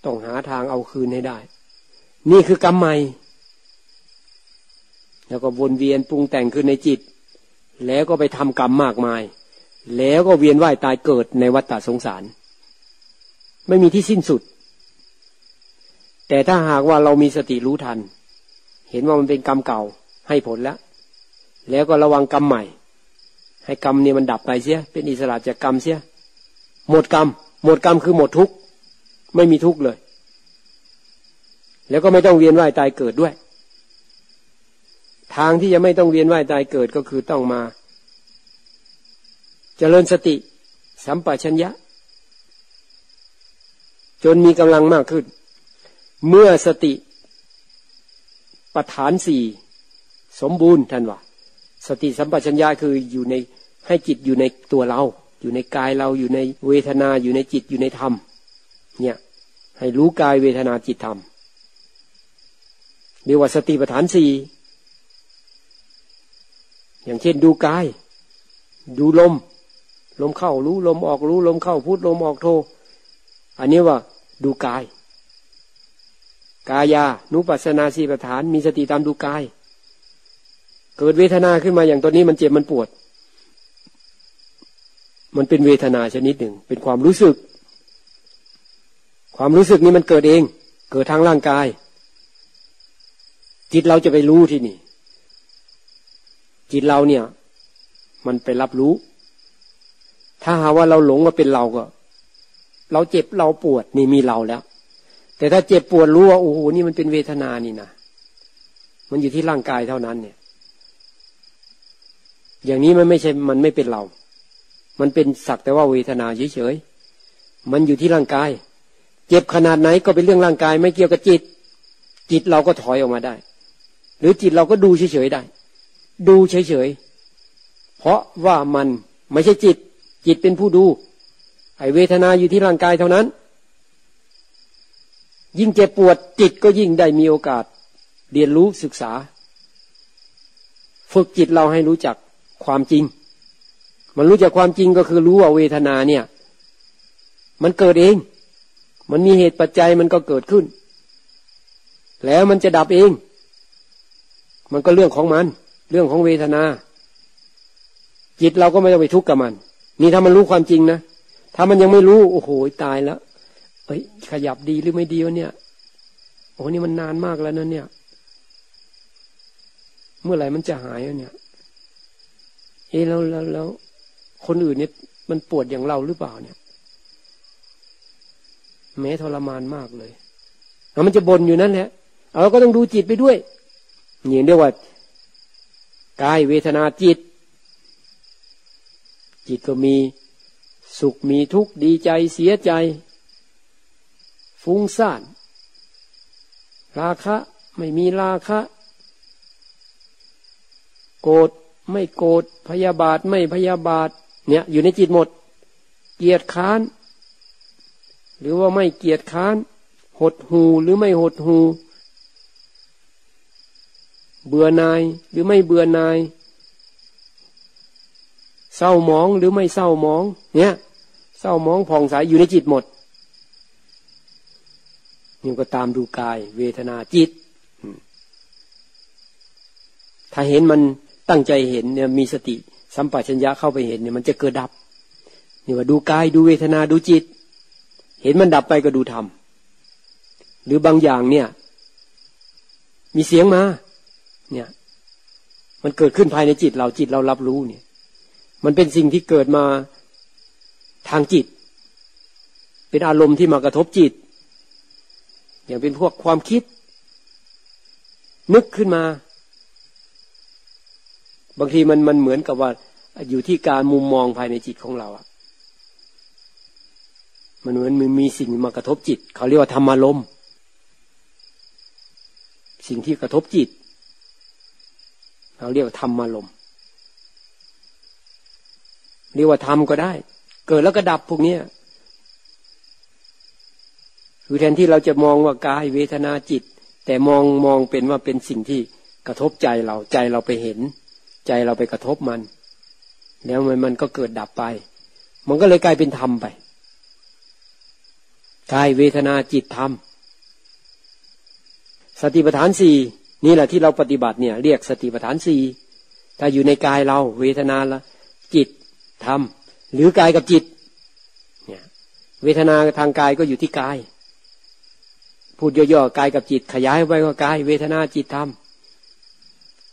ต้องหาทางเอาคืนให้ได้ นี่คือกรรมใหม่ แล้วก็วนเวียนปรุงแต่งขึ้นในจิต แล้วก็ไปทำกรรมมากมาย แล้วก็เวียนว่ายตายเกิดในวัฏฏะสงสาร ไม่มีที่สิ้นสุด แต่ถ้าหากว่าเรามีสติรู้ทัน เห็นว่ามันเป็นกรรมเก่าให้ผลแล้ว แล้วก็ระวังกรรมใหม่ ให้กรรมเนี่ยมันดับไปเสีย เป็นอิสระจากกรรมเสีย หมดกรรม หมดกรรมคือหมดทุกข์ไม่มีทุกข์เลย แล้วก็ไม่ต้องเวียนว่ายตายเกิดด้วย ทางที่จะไม่ต้องเวียนว่ายตายเกิดก็คือต้องมา เจริญสติ สัมปชัญญะ จนมีกำลังมากขึ้น เมื่อสติประฐานสี่สมบูรณ์ท่านว่า สติสัมปชัญญะคืออยู่ในให้จิตอยู่ในตัวเรา อยู่ในกายเราอยู่ในเวทนาอยู่ในจิตอยู่ในธรรม เนี่ยให้รู้กายเวทนาจิตธรรมเรียกว่าสติปัฏฐานสี่อย่างเช่นดูกาย ดูลม ลมเข้ารู้ลมออกรู้ลมเข้าพูดลมออกโท อันนี้ว่าดูกาย กายานุปัสนาสีประฐานมีสติตามดูกาย เกิดเวทนาขึ้นมาอย่างตัวนี้มันเจ็บมันปวด มันเป็นเวทนาชนิดหนึ่ง เป็นความรู้สึก ความรู้สึกนี้มันเกิดเอง เกิดทางร่างกาย จิตเราจะไปรู้ที่นี่ จิตเราเนี่ย มันไปรับรู้ ถ้าหาว่าเราหลงว่าเป็นเราก็ เราเจ็บเราปวดนี่มีเราแล้ว แต่ถ้าเจ็บปวดรู้ว่าโอ้โหนี่มันเป็นเวทนานี่นะมันอยู่ที่ร่างกายเท่านั้นเนี่ย อย่างนี้มันไม่ใช่มันไม่เป็นเรา มันเป็นสักแต่ว่าเวทนาเฉยๆ มันอยู่ที่ร่างกาย เจ็บขนาดไหนก็เป็นเรื่องร่างกายไม่เกี่ยวกับจิต จิตเราก็ถอยออกมาได้ หรือจิตเราก็ดูเฉยๆได้ ดูเฉยๆ เพราะว่ามันไม่ใช่จิต จิตเป็นผู้ดู ไอเวทนาอยู่ที่ร่างกายเท่านั้น ยิ่งเจ็บปวดจิตก็ยิ่งได้มีโอกาส เรียนรู้ศึกษา ฝึกจิตเราให้รู้จัก ความจริง มันรู้จักความจริงก็คือรู้ว่าเวทนาเนี่ย มันเกิดเอง มันมีเหตุปัจจัยมันก็เกิดขึ้น แล้วมันจะดับเอง มันก็เรื่องของมัน เรื่องของเวทนา จิตเราก็ไม่ต้องไปทุกข์กับมัน นี่ถ้ามันรู้ความจริงนะถ้ามันยังไม่รู้ โอ้โหตายแล้วเอ้ยขยับดีหรือไม่ดีวะเนี่ย โอ้นี่มันนานมากแล้วนะเนี่ย เมื่อไหร่มันจะหายเนี่ย เอแล้วแล้วแล้วคนอื่นเนี่ยมันปวดอย่างเราหรือเปล่าเนี่ย แม้ทรมานมากเลยมันจะบ่นอยู่นั่นแหละเราก็ต้องดูจิตไปด้วยนี่เรียกว่ากายเวทนาจิต จิตก็มีสุขมีทุกข์ดีใจเสียใจ ฟุ้งซ่าน ราคะ ไม่มีราคะ โกรธ ไม่โกรธพยาบาทไม่พยาบาท เนี่ย อยู่ในจิตหมด เกียรติค้าน หรือว่าไม่เกียรติค้าน หดหูหรือไม่หดหู เบื่อนายหรือไม่เบื่อนาย เศร้าหมองหรือไม่เศร้าหมอง เนี่ยเศร้าหมองผ่องใสอยู่ในจิตหมดนี่ก็ตามดูกาย เวทนาจิต ถ้าเห็นมัน ตั้งใจเห็นเนี่ยมีสติสัมปชัญญะเข้าไปเห็นเนี่ยมันจะเกิดดับนี่ว่าดูกายดูเวทนาดูจิต เห็นมันดับไปก็ดูธรรมหรือบางอย่างเนี่ย มีเสียงมา เนี่ย มันเกิดขึ้นภายในจิตเราจิตเรารับรู้เนี่ย มันเป็นสิ่งที่เกิดมาทางจิต เป็นอารมณ์ที่มากระทบจิต อย่างเป็นพวกความคิด นึกขึ้นมา บางทีมันมันเหมือนกับว่า อยู่ที่การมุมมองภายในจิตของเราอะมันเหมือนมันมีสิ่งมากระทบจิต เขาเรียกว่าธรรมารมสิ่งที่กระทบจิต เราเรียกว่าธรรมารมเรียกว่าธรรมก็ได้ เกิดแล้วก็ดับพวกนี้คือแทนที่เราจะมองว่ากายเวทนาจิต แต่มองมองเป็นว่าเป็นสิ่งที่กระทบใจเราใจเราไปเห็น ใจเราไปกระทบมัน แล้วมันมันก็เกิดดับไป มันก็เลยกลายเป็นธรรมไปกายเวทนาจิตธรรม สติปัฏฐานสี่นี่แหละที่เราปฏิบัติเนี่ย เรียกสติปัฏฐานสี่ถ้าอยู่ในกายเราเวทนาละจิตธรรม หรือกายกับจิต เนี่ย เวทนาทางกายก็อยู่ที่กาย พูดย่อๆกายกับจิต ขยายไปว่ากาย เวทนาจิตธรรม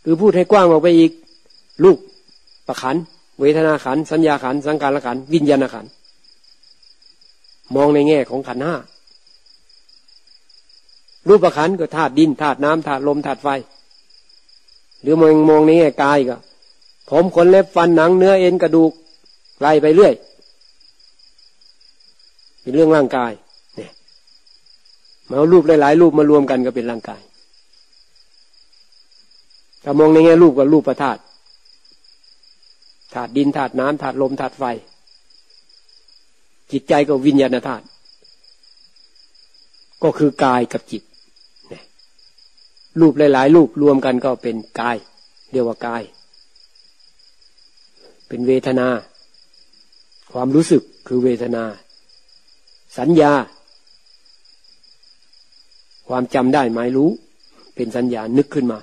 คือพูดให้กว้างออกไปอีก ลูกประขัน เวทนาขัน สัญญาขัน สังขารขัน วิญญาณขัน มองในแง่ของขันห้ารูปประขันก็ธาตุดินธาตุน้ำธาตุลมธาตุไฟ หรือมองมองในแง่กายก็ ผมขนเล็บฟันหนังเนื้อเอ็นกระดูกไล่ไปเรื่อย เป็นเรื่องร่างกายเนี่ยมาเอารูปหลายๆรูปมารวมกันก็เป็นร่างกายถ้ามองในแง่รูปก็รูปประธาตุ ธาตุดินธาตุน้ำธาตุลมธาตุไฟ จิตใจก็วิญญาณธาตุก็คือกายกับจิตรูปหลาย ๆ รูปรวมกันก็เป็นกาย เรียกว่ากาย เป็นเวทนา ความรู้สึกคือเวทนา สัญญา ความจำได้หมายรู้ เป็นสัญญานึกขึ้นมา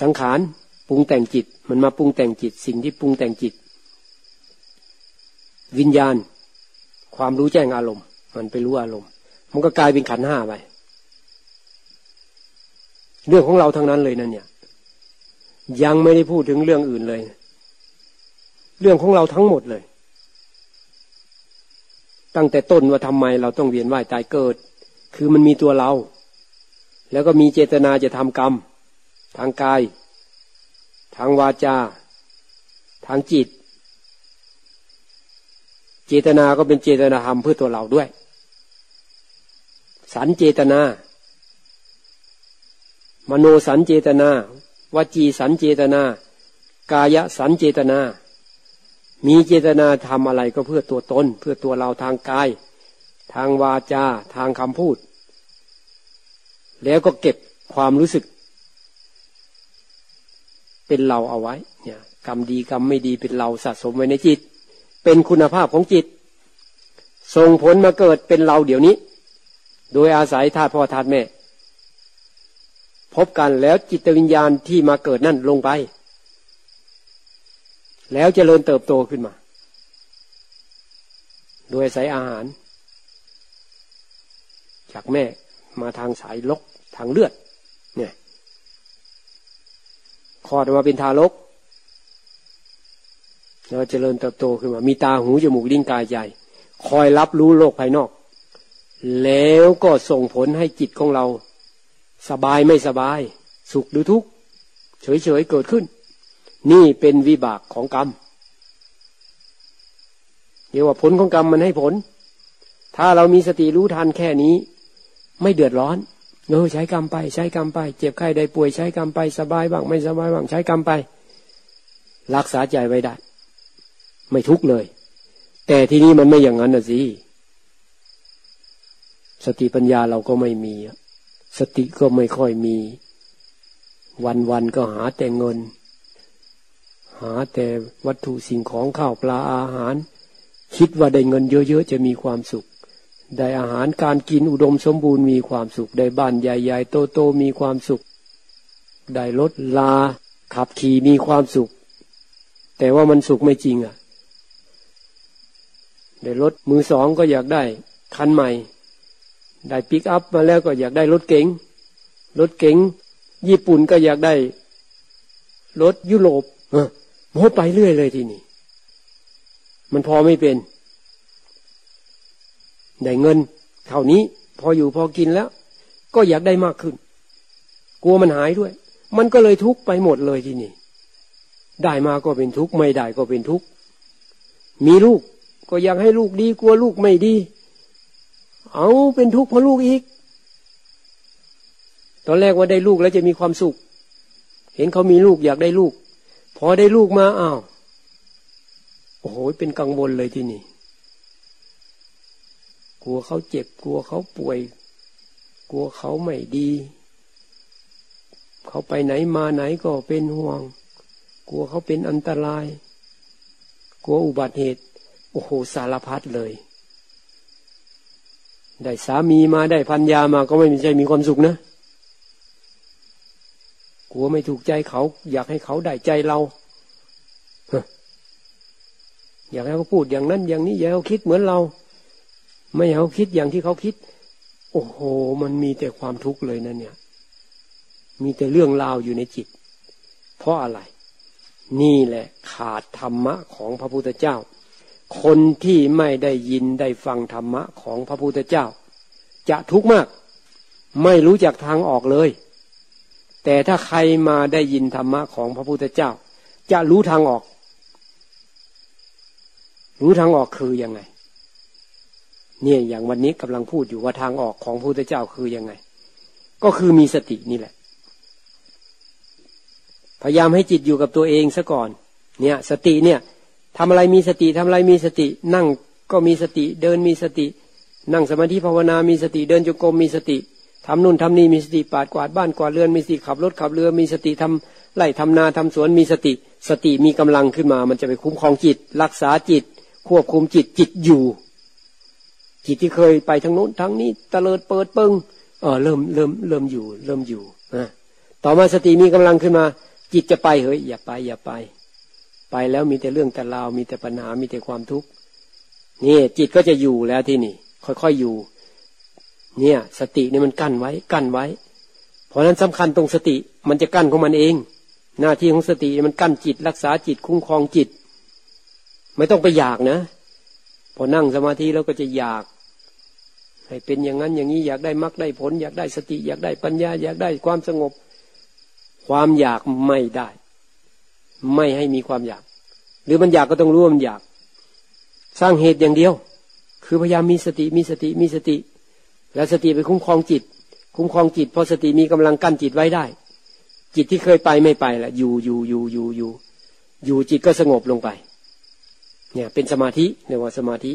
สังขาร ปรุงแต่งจิต มันมาปรุงแต่งจิต สิ่งที่ปรุงแต่งจิต วิญญาณ ความรู้แจ้งอารมณ์ มันไปรู้อารมณ์ มันก็กลายเป็นขันห้าไปเรื่องของเราทั้งนั้นเลยนั่นเนี่ย ยังไม่ได้พูดถึงเรื่องอื่นเลย เรื่องของเราทั้งหมดเลย ตั้งแต่ต้นว่าทำไมเราต้องเวียนว่ายตายเกิด คือมันมีตัวเรา แล้วก็มีเจตนาจะทำกรรม ทางกาย ทางวาจา ทางจิต เจตนาก็เป็นเจตนาธรรมเพื่อตัวเราด้วย สันเจตนา มโนสันเจตนา วจีสันเจตนา กายสันเจตนา มีเจตนาทำอะไรก็เพื่อตัวตน เพื่อตัวเราทางกาย ทางวาจา ทางคำพูด แล้วก็เก็บความรู้สึก เป็นเราเอาไว้ เนี่ย กรรมดีกรรมไม่ดีเป็นเราสะสมไว้ในจิต เป็นคุณภาพของจิต ส่งผลมาเกิดเป็นเราเดี๋ยวนี้ โดยอาศัยธาตุพ่อธาตุแม่ พบกันแล้วจิตวิญญาณที่มาเกิดนั่นลงไป แล้วจเจริญเติบโตขึ้นมา โดยสายอาหาร จากแม่มาทางสายลกทางเลือด เนี่ย คลอดออกมาเป็นทารกแล้วเจริญเติบโตขึ้นมา มีตาหูจมูกลิ้นกายใจคอยรับรู้โลกภายนอก แล้วก็ส่งผลให้จิตของเรา สบายไม่สบาย สุขหรือทุกข์เฉยๆเกิดขึ้น นี่เป็นวิบากของกรรมเรียกว่าผลของกรรมมันให้ผล ถ้าเรามีสติรู้ทันแค่นี้ ไม่เดือดร้อน เออใช้กรรมไป ใช้กรรมไป เจ็บไข้ได้ป่วยใช้กรรมไปสบายบ้างไม่สบายบ้างใช้กรรมไป รักษาใจไว้ได้ ไม่ทุกเลย แต่ที่นี้มันไม่อย่างนั้นนะสิสติปัญญาเราก็ไม่มี สติก็ไม่ค่อยมี วันวันก็หาแต่เงิน หาแต่วัตถุสิ่งของข้าวปลาอาหาร คิดว่าได้เงินเยอะๆจะมีความสุข ได้อาหารการกินอุดมสมบูรณ์มีความสุข ได้บ้านใหญ่ๆโตๆมีความสุข ได้รถลา ขับขี่มีความสุข แต่ว่ามันสุขไม่จริงอะ ได้รถมือสองก็อยากได้ คันใหม่ ได้ปิกอัพมาแล้วก็อยากได้รถเก๋งรถเก๋งญี่ปุ่นก็อยากได้ รถยุโรปเออโมไปเรื่อยเลยทีนี้มันพอไม่เป็น ได้เงินเท่านี้พออยู่พอกินแล้ว ก็อยากได้มากขึ้น กลัวมันหายด้วย มันก็เลยทุกข์ไปหมดเลยที่นี่ได้มาก็เป็นทุกข์ไม่ได้ก็เป็นทุกข์มีลูกก็อยากให้ลูกดี กลัวลูกไม่ดี เอาเป็นทุกข์เพราะลูกอีก ตอนแรกว่าได้ลูกแล้วจะมีความสุข เห็นเขามีลูกอยากได้ลูก พอได้ลูกมาอ้าวโอ้โหเป็นกังวลเลยที่นี่ ลัวเขาเจ็บกลัวเขาป่วย กลัวเขาไม่ดี เขาไปไหนมาไหนก็เป็นห่วง กลัวเขาเป็นอันตราย กลัวอุบัติเหตุ โอ้โหสารพัดเลย ได้สามีมาได้พันยามาก็ไม่มีใจมีความสุขนะ กลัวไม่ถูกใจเขา อยากให้เขาได้ใจเราอยากให้เขาพูดอย่างนั้นอย่างนี้อยากให้เขาคิดเหมือนเรา ไม่เขาคิดอย่างที่เขาคิด โอ้โห มันมีแต่ความทุกข์เลยนะเนี่ย มีแต่เรื่องราวอยู่ในจิต เพราะอะไร นี่แหละขาดธรรมะของพระพุทธเจ้า คนที่ไม่ได้ยินได้ฟังธรรมะของพระพุทธเจ้า จะทุกข์มาก ไม่รู้จักทางออกเลย แต่ถ้าใครมาได้ยินธรรมะของพระพุทธเจ้า จะรู้ทางออก รู้ทางออกคือยังไง เนี่ยอย่างวันนี้กำลังพูดอยู่ว่าทางออกของพระพุทธเจ้าคือยังไง ก็คือมีสตินี่แหละ พยายามให้จิตอยู่กับตัวเองซะก่อน เนี่ย สติเนี่ยทำอะไรมีสติทำอะไรมีสติ นั่งก็มีสติ เดินมีสติ นั่งสมาธิภาวนา มีสติ เดินจงกรมมีสติทำนู่นทำนี่มีสติปาดกวาดบ้านกวาดเรือนมีสติขับรถขับเรือมีสติทำไร่ทำนาทำสวนมีสติ สติมีกำลังขึ้นมา มันจะไปคุ้มครองจิต รักษาจิต ควบคุมจิตจิตอยู่ จิตที่เคยไปทางโน้นทางนี้ตะเลิดเปิดเปิงเออเริ่มเริ่มเริ่มอยู่ เริ่มอยู่อะต่อมาสติมีกำลังขึ้นมา จิตจะไปเฮ้ยอย่าไป อย่าไป ไปแล้วมีแต่เรื่องแต่ราวมีแต่ปัญหามีแต่ความทุกข์นี่จิตก็จะอยู่แล้วที่นี่ ค่อยๆอยู่ เนี่ย สตินี่มันกั้นไว้ กั้นไว้ เพราะนั้นสำคัญตรงสติมันจะกั้นของมันเอง หน้าที่ของสติมันกั้นจิต รักษาจิตคุ้มครองจิต ไม่ต้องไปอยากนะพอนั่งสมาธิแล้วก็จะอยาก ให้เป็นอย่างนั้นอย่างนี้อยากได้มรรคได้ผล อยากได้สติ อยากได้ปัญญา อยากได้ความสงบ ความอยากไม่ได้ ไม่ให้มีความอยาก หรือมันอยากก็ต้องรู้ว่ามันอยาก สร้างเหตุอย่างเดียว คือพยายามมีสติมีสติมีสติ แล้วสติไปคุ้มครองจิต คุ้มครองจิตพอสติมีกำลังกั้นจิตไว้ได้ จิตที่เคยไปไม่ไปละอยู่อยู่อยู่อยู่อยู่อยู่จิตก็สงบลงไป เนี่ยเป็นสมาธิเรียกว่าสมาธิ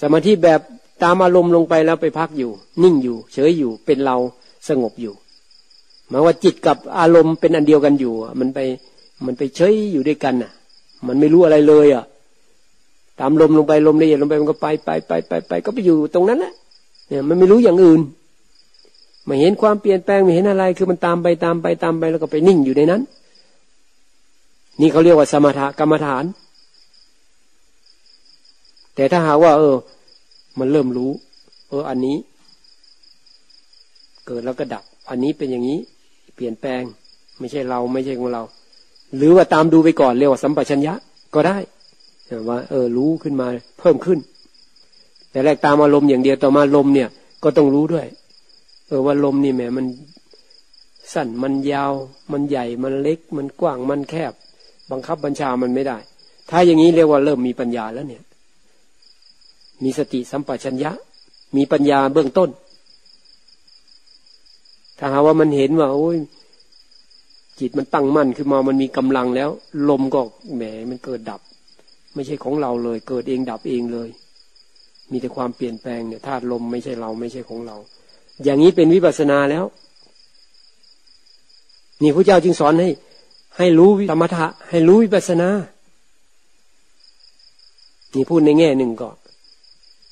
สมาธิแบบ ตามอารมณ์ลงไปแล้วไปพักอยู่ นิ่งอยู่ เฉยอยู่เป็นเราสงบอยู่หมายว่าจิตกับอารมณ์เป็นอันเดียวกันอยู่ มันไปมันไปเฉยอยู่ด้วยกันน่ะ มันไม่รู้อะไรเลยอะ ตามลมลงไปลมละเอียดลงไปมันก็ไปไปไปไปไปก็ไปอยู่ตรงนั้นแหละเนี่ยมันไม่รู้อย่างอื่นไม่เห็นความเปลี่ยนแปลงไม่เห็นอะไร คือมันตามไปตามไปตามไปแล้วก็ไปนิ่งอยู่ในนั้น นี่เขาเรียกว่าสมถกรรมฐาน แต่ถ้าหากว่า เออ มันเริ่มรู้ เอออันนี้ เกิดแล้วก็ดับ อันนี้เป็นอย่างนี้ เปลี่ยนแปลง ไม่ใช่เราไม่ใช่ของเรา หรือว่าตามดูไปก่อนเรียกว่าสัมปชัญญะก็ได้ว่าเออรู้ขึ้นมาเพิ่มขึ้น แต่แรกตามอารมณ์อย่างเดียวต่อมาลมเนี่ย ก็ต้องรู้ด้วย เออว่าลมนี่แหมมันสั้นมันยาว มันใหญ่มันเล็ก มันกว้างมันแคบ บังคับบัญชามันไม่ได้ ถ้าอย่างนี้เรียกว่าเริ่มมีปัญญาแล้วเนี่ย มีสติสัมปชัญญะ มีปัญญาเบื้องต้น ถ้าหาว่ามันเห็นว่าโอ้ยจิตมันตั้งมั่นขึ้นมามันมีกำลังแล้ว ลมก็แหมมันเกิดดับ ไม่ใช่ของเราเลย เกิดเองดับเองเลย มีแต่ความเปลี่ยนแปลงเนี่ยธาตุลมไม่ใช่เราไม่ใช่ของเรา อย่างนี้เป็นวิปัสสนาแล้ว นี่พระเจ้าจึงสอนให้ ให้รู้ธรรมะให้รู้วิปัสสนา นี่พูดในแง่หนึ่งก็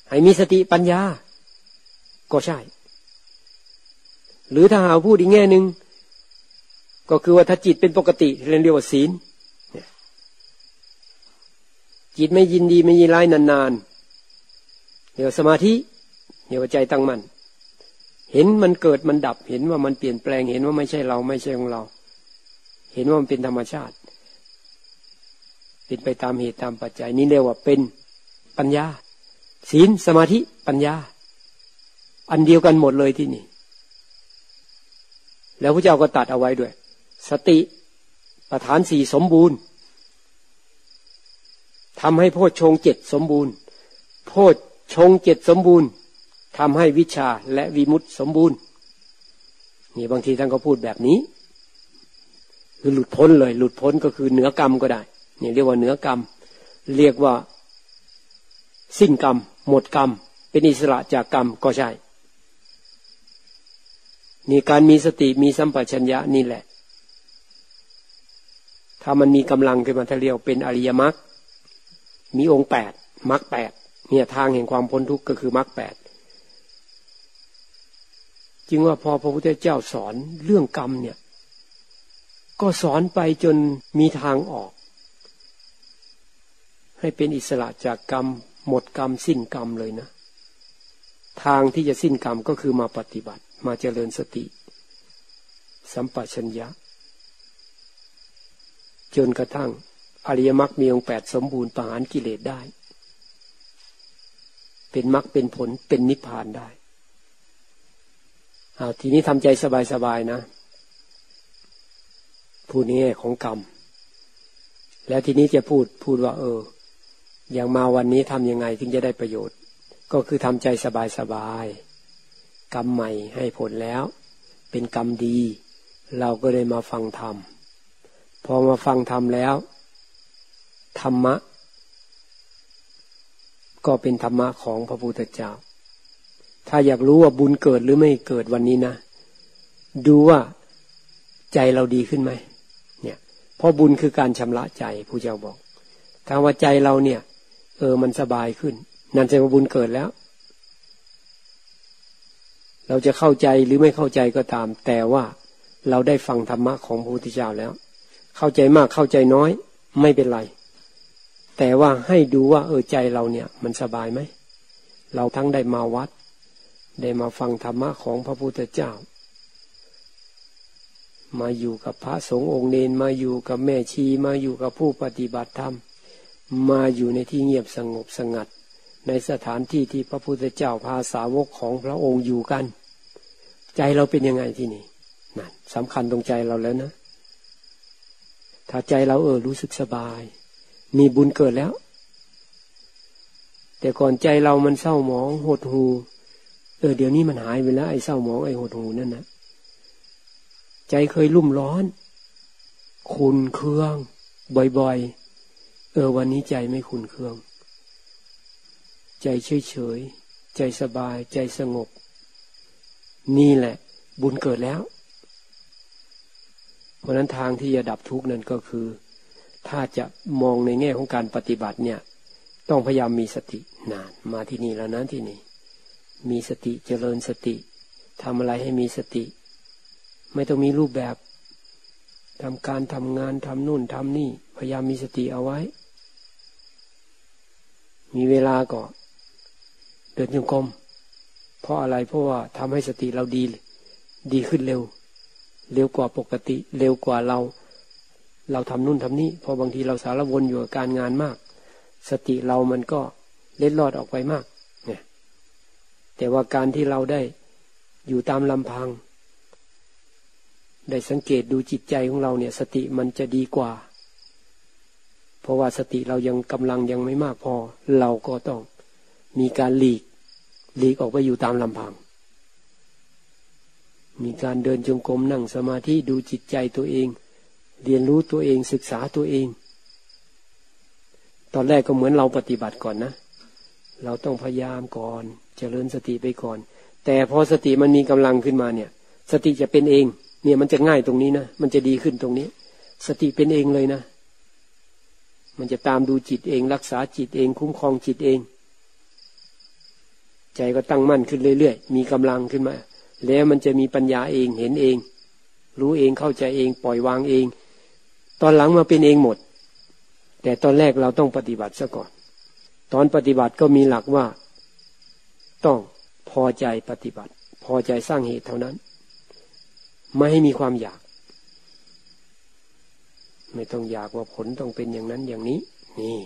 ให้มีสติปัญญา ก็ใช่ หรือถ้าหาพูดอีกแง่หนึ่งก็คือว่าถ้าจิตเป็นปกติเรียกว่าศีลจิตไม่ยินดีไม่ยินร้ายนานๆเรียกว่าสมาธิเรียกว่าใจตั้งมั่นเห็นมันเกิดมันดับ เห็นว่ามันเปลี่ยนแปลง เห็นว่าไม่ใช่เราไม่ใช่ของเรา เห็นว่ามันเป็นธรรมชาติ เป็นไปตามเหตุตามปัจจัย นี่เรียกว่าเป็นปัญญา ศีลสมาธิปัญญา อันเดียวกันหมดเลยที่นี่ แล้วพระเจ้าก็ตัดเอาไว้ด้วย สติประฐานสี่สมบูรณ์ทำให้โพชฌงเจ็ดสมบูรณ์ โพชฌงเจ็ดสมบูรณ์ทำให้วิชาและวิมุตติสมบูรณ์ นี่บางทีท่านก็พูดแบบนี้ คือหลุดพ้นเลย หลุดพ้นก็คือเหนือกรรมก็ได้ นี่เรียกว่าเหนือกรรม เรียกว่าสิ้นกรรม หมดกรรม เป็นอิสระจากกรรมก็ใช่ นี่การมีสติมีสัมปชัญญะนี่แหละ ถ้ามันมีกำลังขึ้นมาทะเรียวเป็นอริยมรรค มีองค์แปดมรรคแปดเนี่ยทางแห่งความพ้นทุกข์ก็คือมรรคแปดจึงว่าพอพระพุทธเจ้าสอนเรื่องกรรมเนี่ย ก็สอนไปจนมีทางออก ให้เป็นอิสระจากกรรม หมดกรรมสิ้นกรรมเลยนะ ทางที่จะสิ้นกรรมก็คือมาปฏิบัติ มาเจริญสติ สัมปชัญญะ จนกระทั่ง อริยมรรคมีองค์แปดสมบูรณ์ประหารกิเลสได้ เป็นมรรคเป็นผลเป็นนิพพานได้เอาทีนี้ทำใจสบายๆนะพูดนี้ของกรรม แล้วทีนี้จะพูดพูดว่า เออ อย่างมาวันนี้ทำยังไงถึงจะได้ประโยชน์ ก็คือทำใจสบายๆกรรมใหม่ให้ผลแล้ว เป็นกรรมดี เราก็เลยมาฟังธรรมพอมาฟังธรรมแล้ว ธรรมะ ก็เป็นธรรมะของพระพุทธเจ้า ถ้าอยากรู้ว่าบุญเกิดหรือไม่เกิดวันนี้นะ ดูว่าใจเราดีขึ้นไหมเนี่ยเพราะบุญคือการชำระใจผู้เจ้าบอกถ้าว่าใจเราเนี่ย เออมันสบายขึ้น นั่นแสดงว่าบุญเกิดแล้ว เราจะเข้าใจหรือไม่เข้าใจก็ตาม แต่ว่าเราได้ฟังธรรมะของพระพุทธเจ้าแล้ว เข้าใจมากเข้าใจน้อย ไม่เป็นไร แต่ว่าให้ดูว่า เออใจเราเนี่ย มันสบายไหมเราทั้งได้มาวัด ได้มาฟังธรรมะของพระพุทธเจ้า มาอยู่กับพระสงฆ์องค์เนนมาอยู่กับแม่ชีมาอยู่กับผู้ปฏิบัติธรรม มาอยู่ในที่เงียบสงบสงัด ในสถานที่ที่พระพุทธเจ้าพาสาวกของพระองค์อยู่กัน ใจเราเป็นยังไงที่นี่นั่นสำคัญตรงใจเราแล้วนะ ถ้าใจเราเออรู้สึกสบาย มีบุญเกิดแล้ว แต่ก่อนใจเรามันเศร้าหมองหดหูเออเดี๋ยวนี้มันหายไปแล้วไอ้เศร้าหมองไอ้หดหูนั่นนะใจเคยรุ่มร้อน คุนเครื่องบ่อยๆ เออวันนี้ใจไม่คุนเครื่อง ใจเฉยๆใจสบาย ใจสงบ นี่แหละ บุญเกิดแล้ว เพราะนั้นทางที่จะดับทุกข์นั้นก็คือ ถ้าจะมองในแง่ของการปฏิบัติเนี่ย ต้องพยายามมีสตินาน มาที่นี่แล้วนะที่นี่ มีสติเจริญสติทำอะไรให้มีสติ ไม่ต้องมีรูปแบบทำการทำงานทำนู่นทำนี่ พยายามมีสติเอาไว้ มีเวลาก็เดินโยกรมเพราะอะไรเพราะว่าทำให้สติเราดี ดีขึ้นเร็ว เร็วกว่าปกติ เร็วกว่าเรา เราทำนู่นทำนี่พราะบางทีเราสารวนอยู่กับการงานมาก สติเรามันก็เล็ดลอดออกไปมากเนี่ยแต่ว่าการที่เราได้อยู่ตามลำพัง ได้สังเกตดูจิตใจของเราเนี่ย สติมันจะดีกว่า เพราะว่าสติเรายังกำลังยังไม่มากพอ เราก็ต้องมีการหลีกหลีกออกไปอยู่ตามลำพัง มีการเดินจงกรมนั่งสมาธิดูจิตใจตัวเอง เรียนรู้ตัวเองศึกษาตัวเอง ตอนแรกก็เหมือนเราปฏิบัติก่อนนะ เราต้องพยายามก่อนจเจริญสติไปก่อน แต่พอสติมันมีกำลังขึ้นมาเนี่ย สติจะเป็นเอง เนี่ยมันจะง่ายตรงนี้นะมันจะดีขึ้นตรงนี้ สติเป็นเองเลยนะ มันจะตามดูจิตเอง รักษาจิตเอง คุ้มครองจิตเอง ใจก็ตั้งมั่นขึ้นเรื่อยๆ มีกำลังขึ้นมา แล้วมันจะมีปัญญาเองเห็นเอง รู้เองเข้าใจเอง ปล่อยวางเอง ตอนหลังมาเป็นเองหมด แต่ตอนแรกเราต้องปฏิบัติซะก่อน ตอนปฏิบัติก็มีหลักว่า ต้องพอใจปฏิบัติ พอใจสร้างเหตุเท่านั้น ไม่ให้มีความอยาก ไม่ต้องอยากว่าผลต้องเป็นอย่างนั้นอย่างนี้ นี่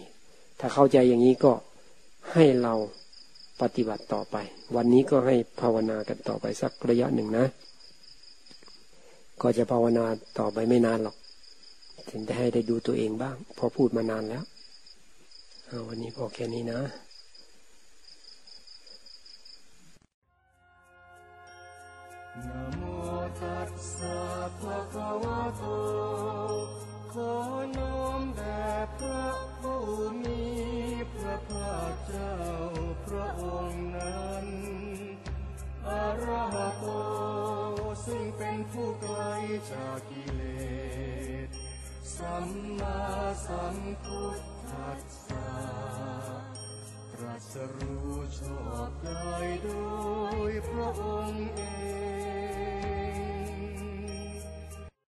ถ้าเข้าใจอย่างนี้ก็ให้เราปฏิบัติต่อไป วันนี้ก็ให้ภาวนากันต่อไปสักระยะหนึ่งนะ ก็จะภาวนาต่อไปไม่นานหรอกถึงจะให้ได้ดูตัวเองบ้าง พอพูดมานานแล้ววันนี้พอแค่นี้นะนะโมตัสสะภะคะวะโต ขอน้อมแด่พระผู้มีพระภาคเจ้าพระองค์นั้นอรหโตซึ่งเป็นผู้ไกลจากกิเลสสัมมาสัมพุทธัสสะตรัสรู้ชอบได้โดยพระองค์เอง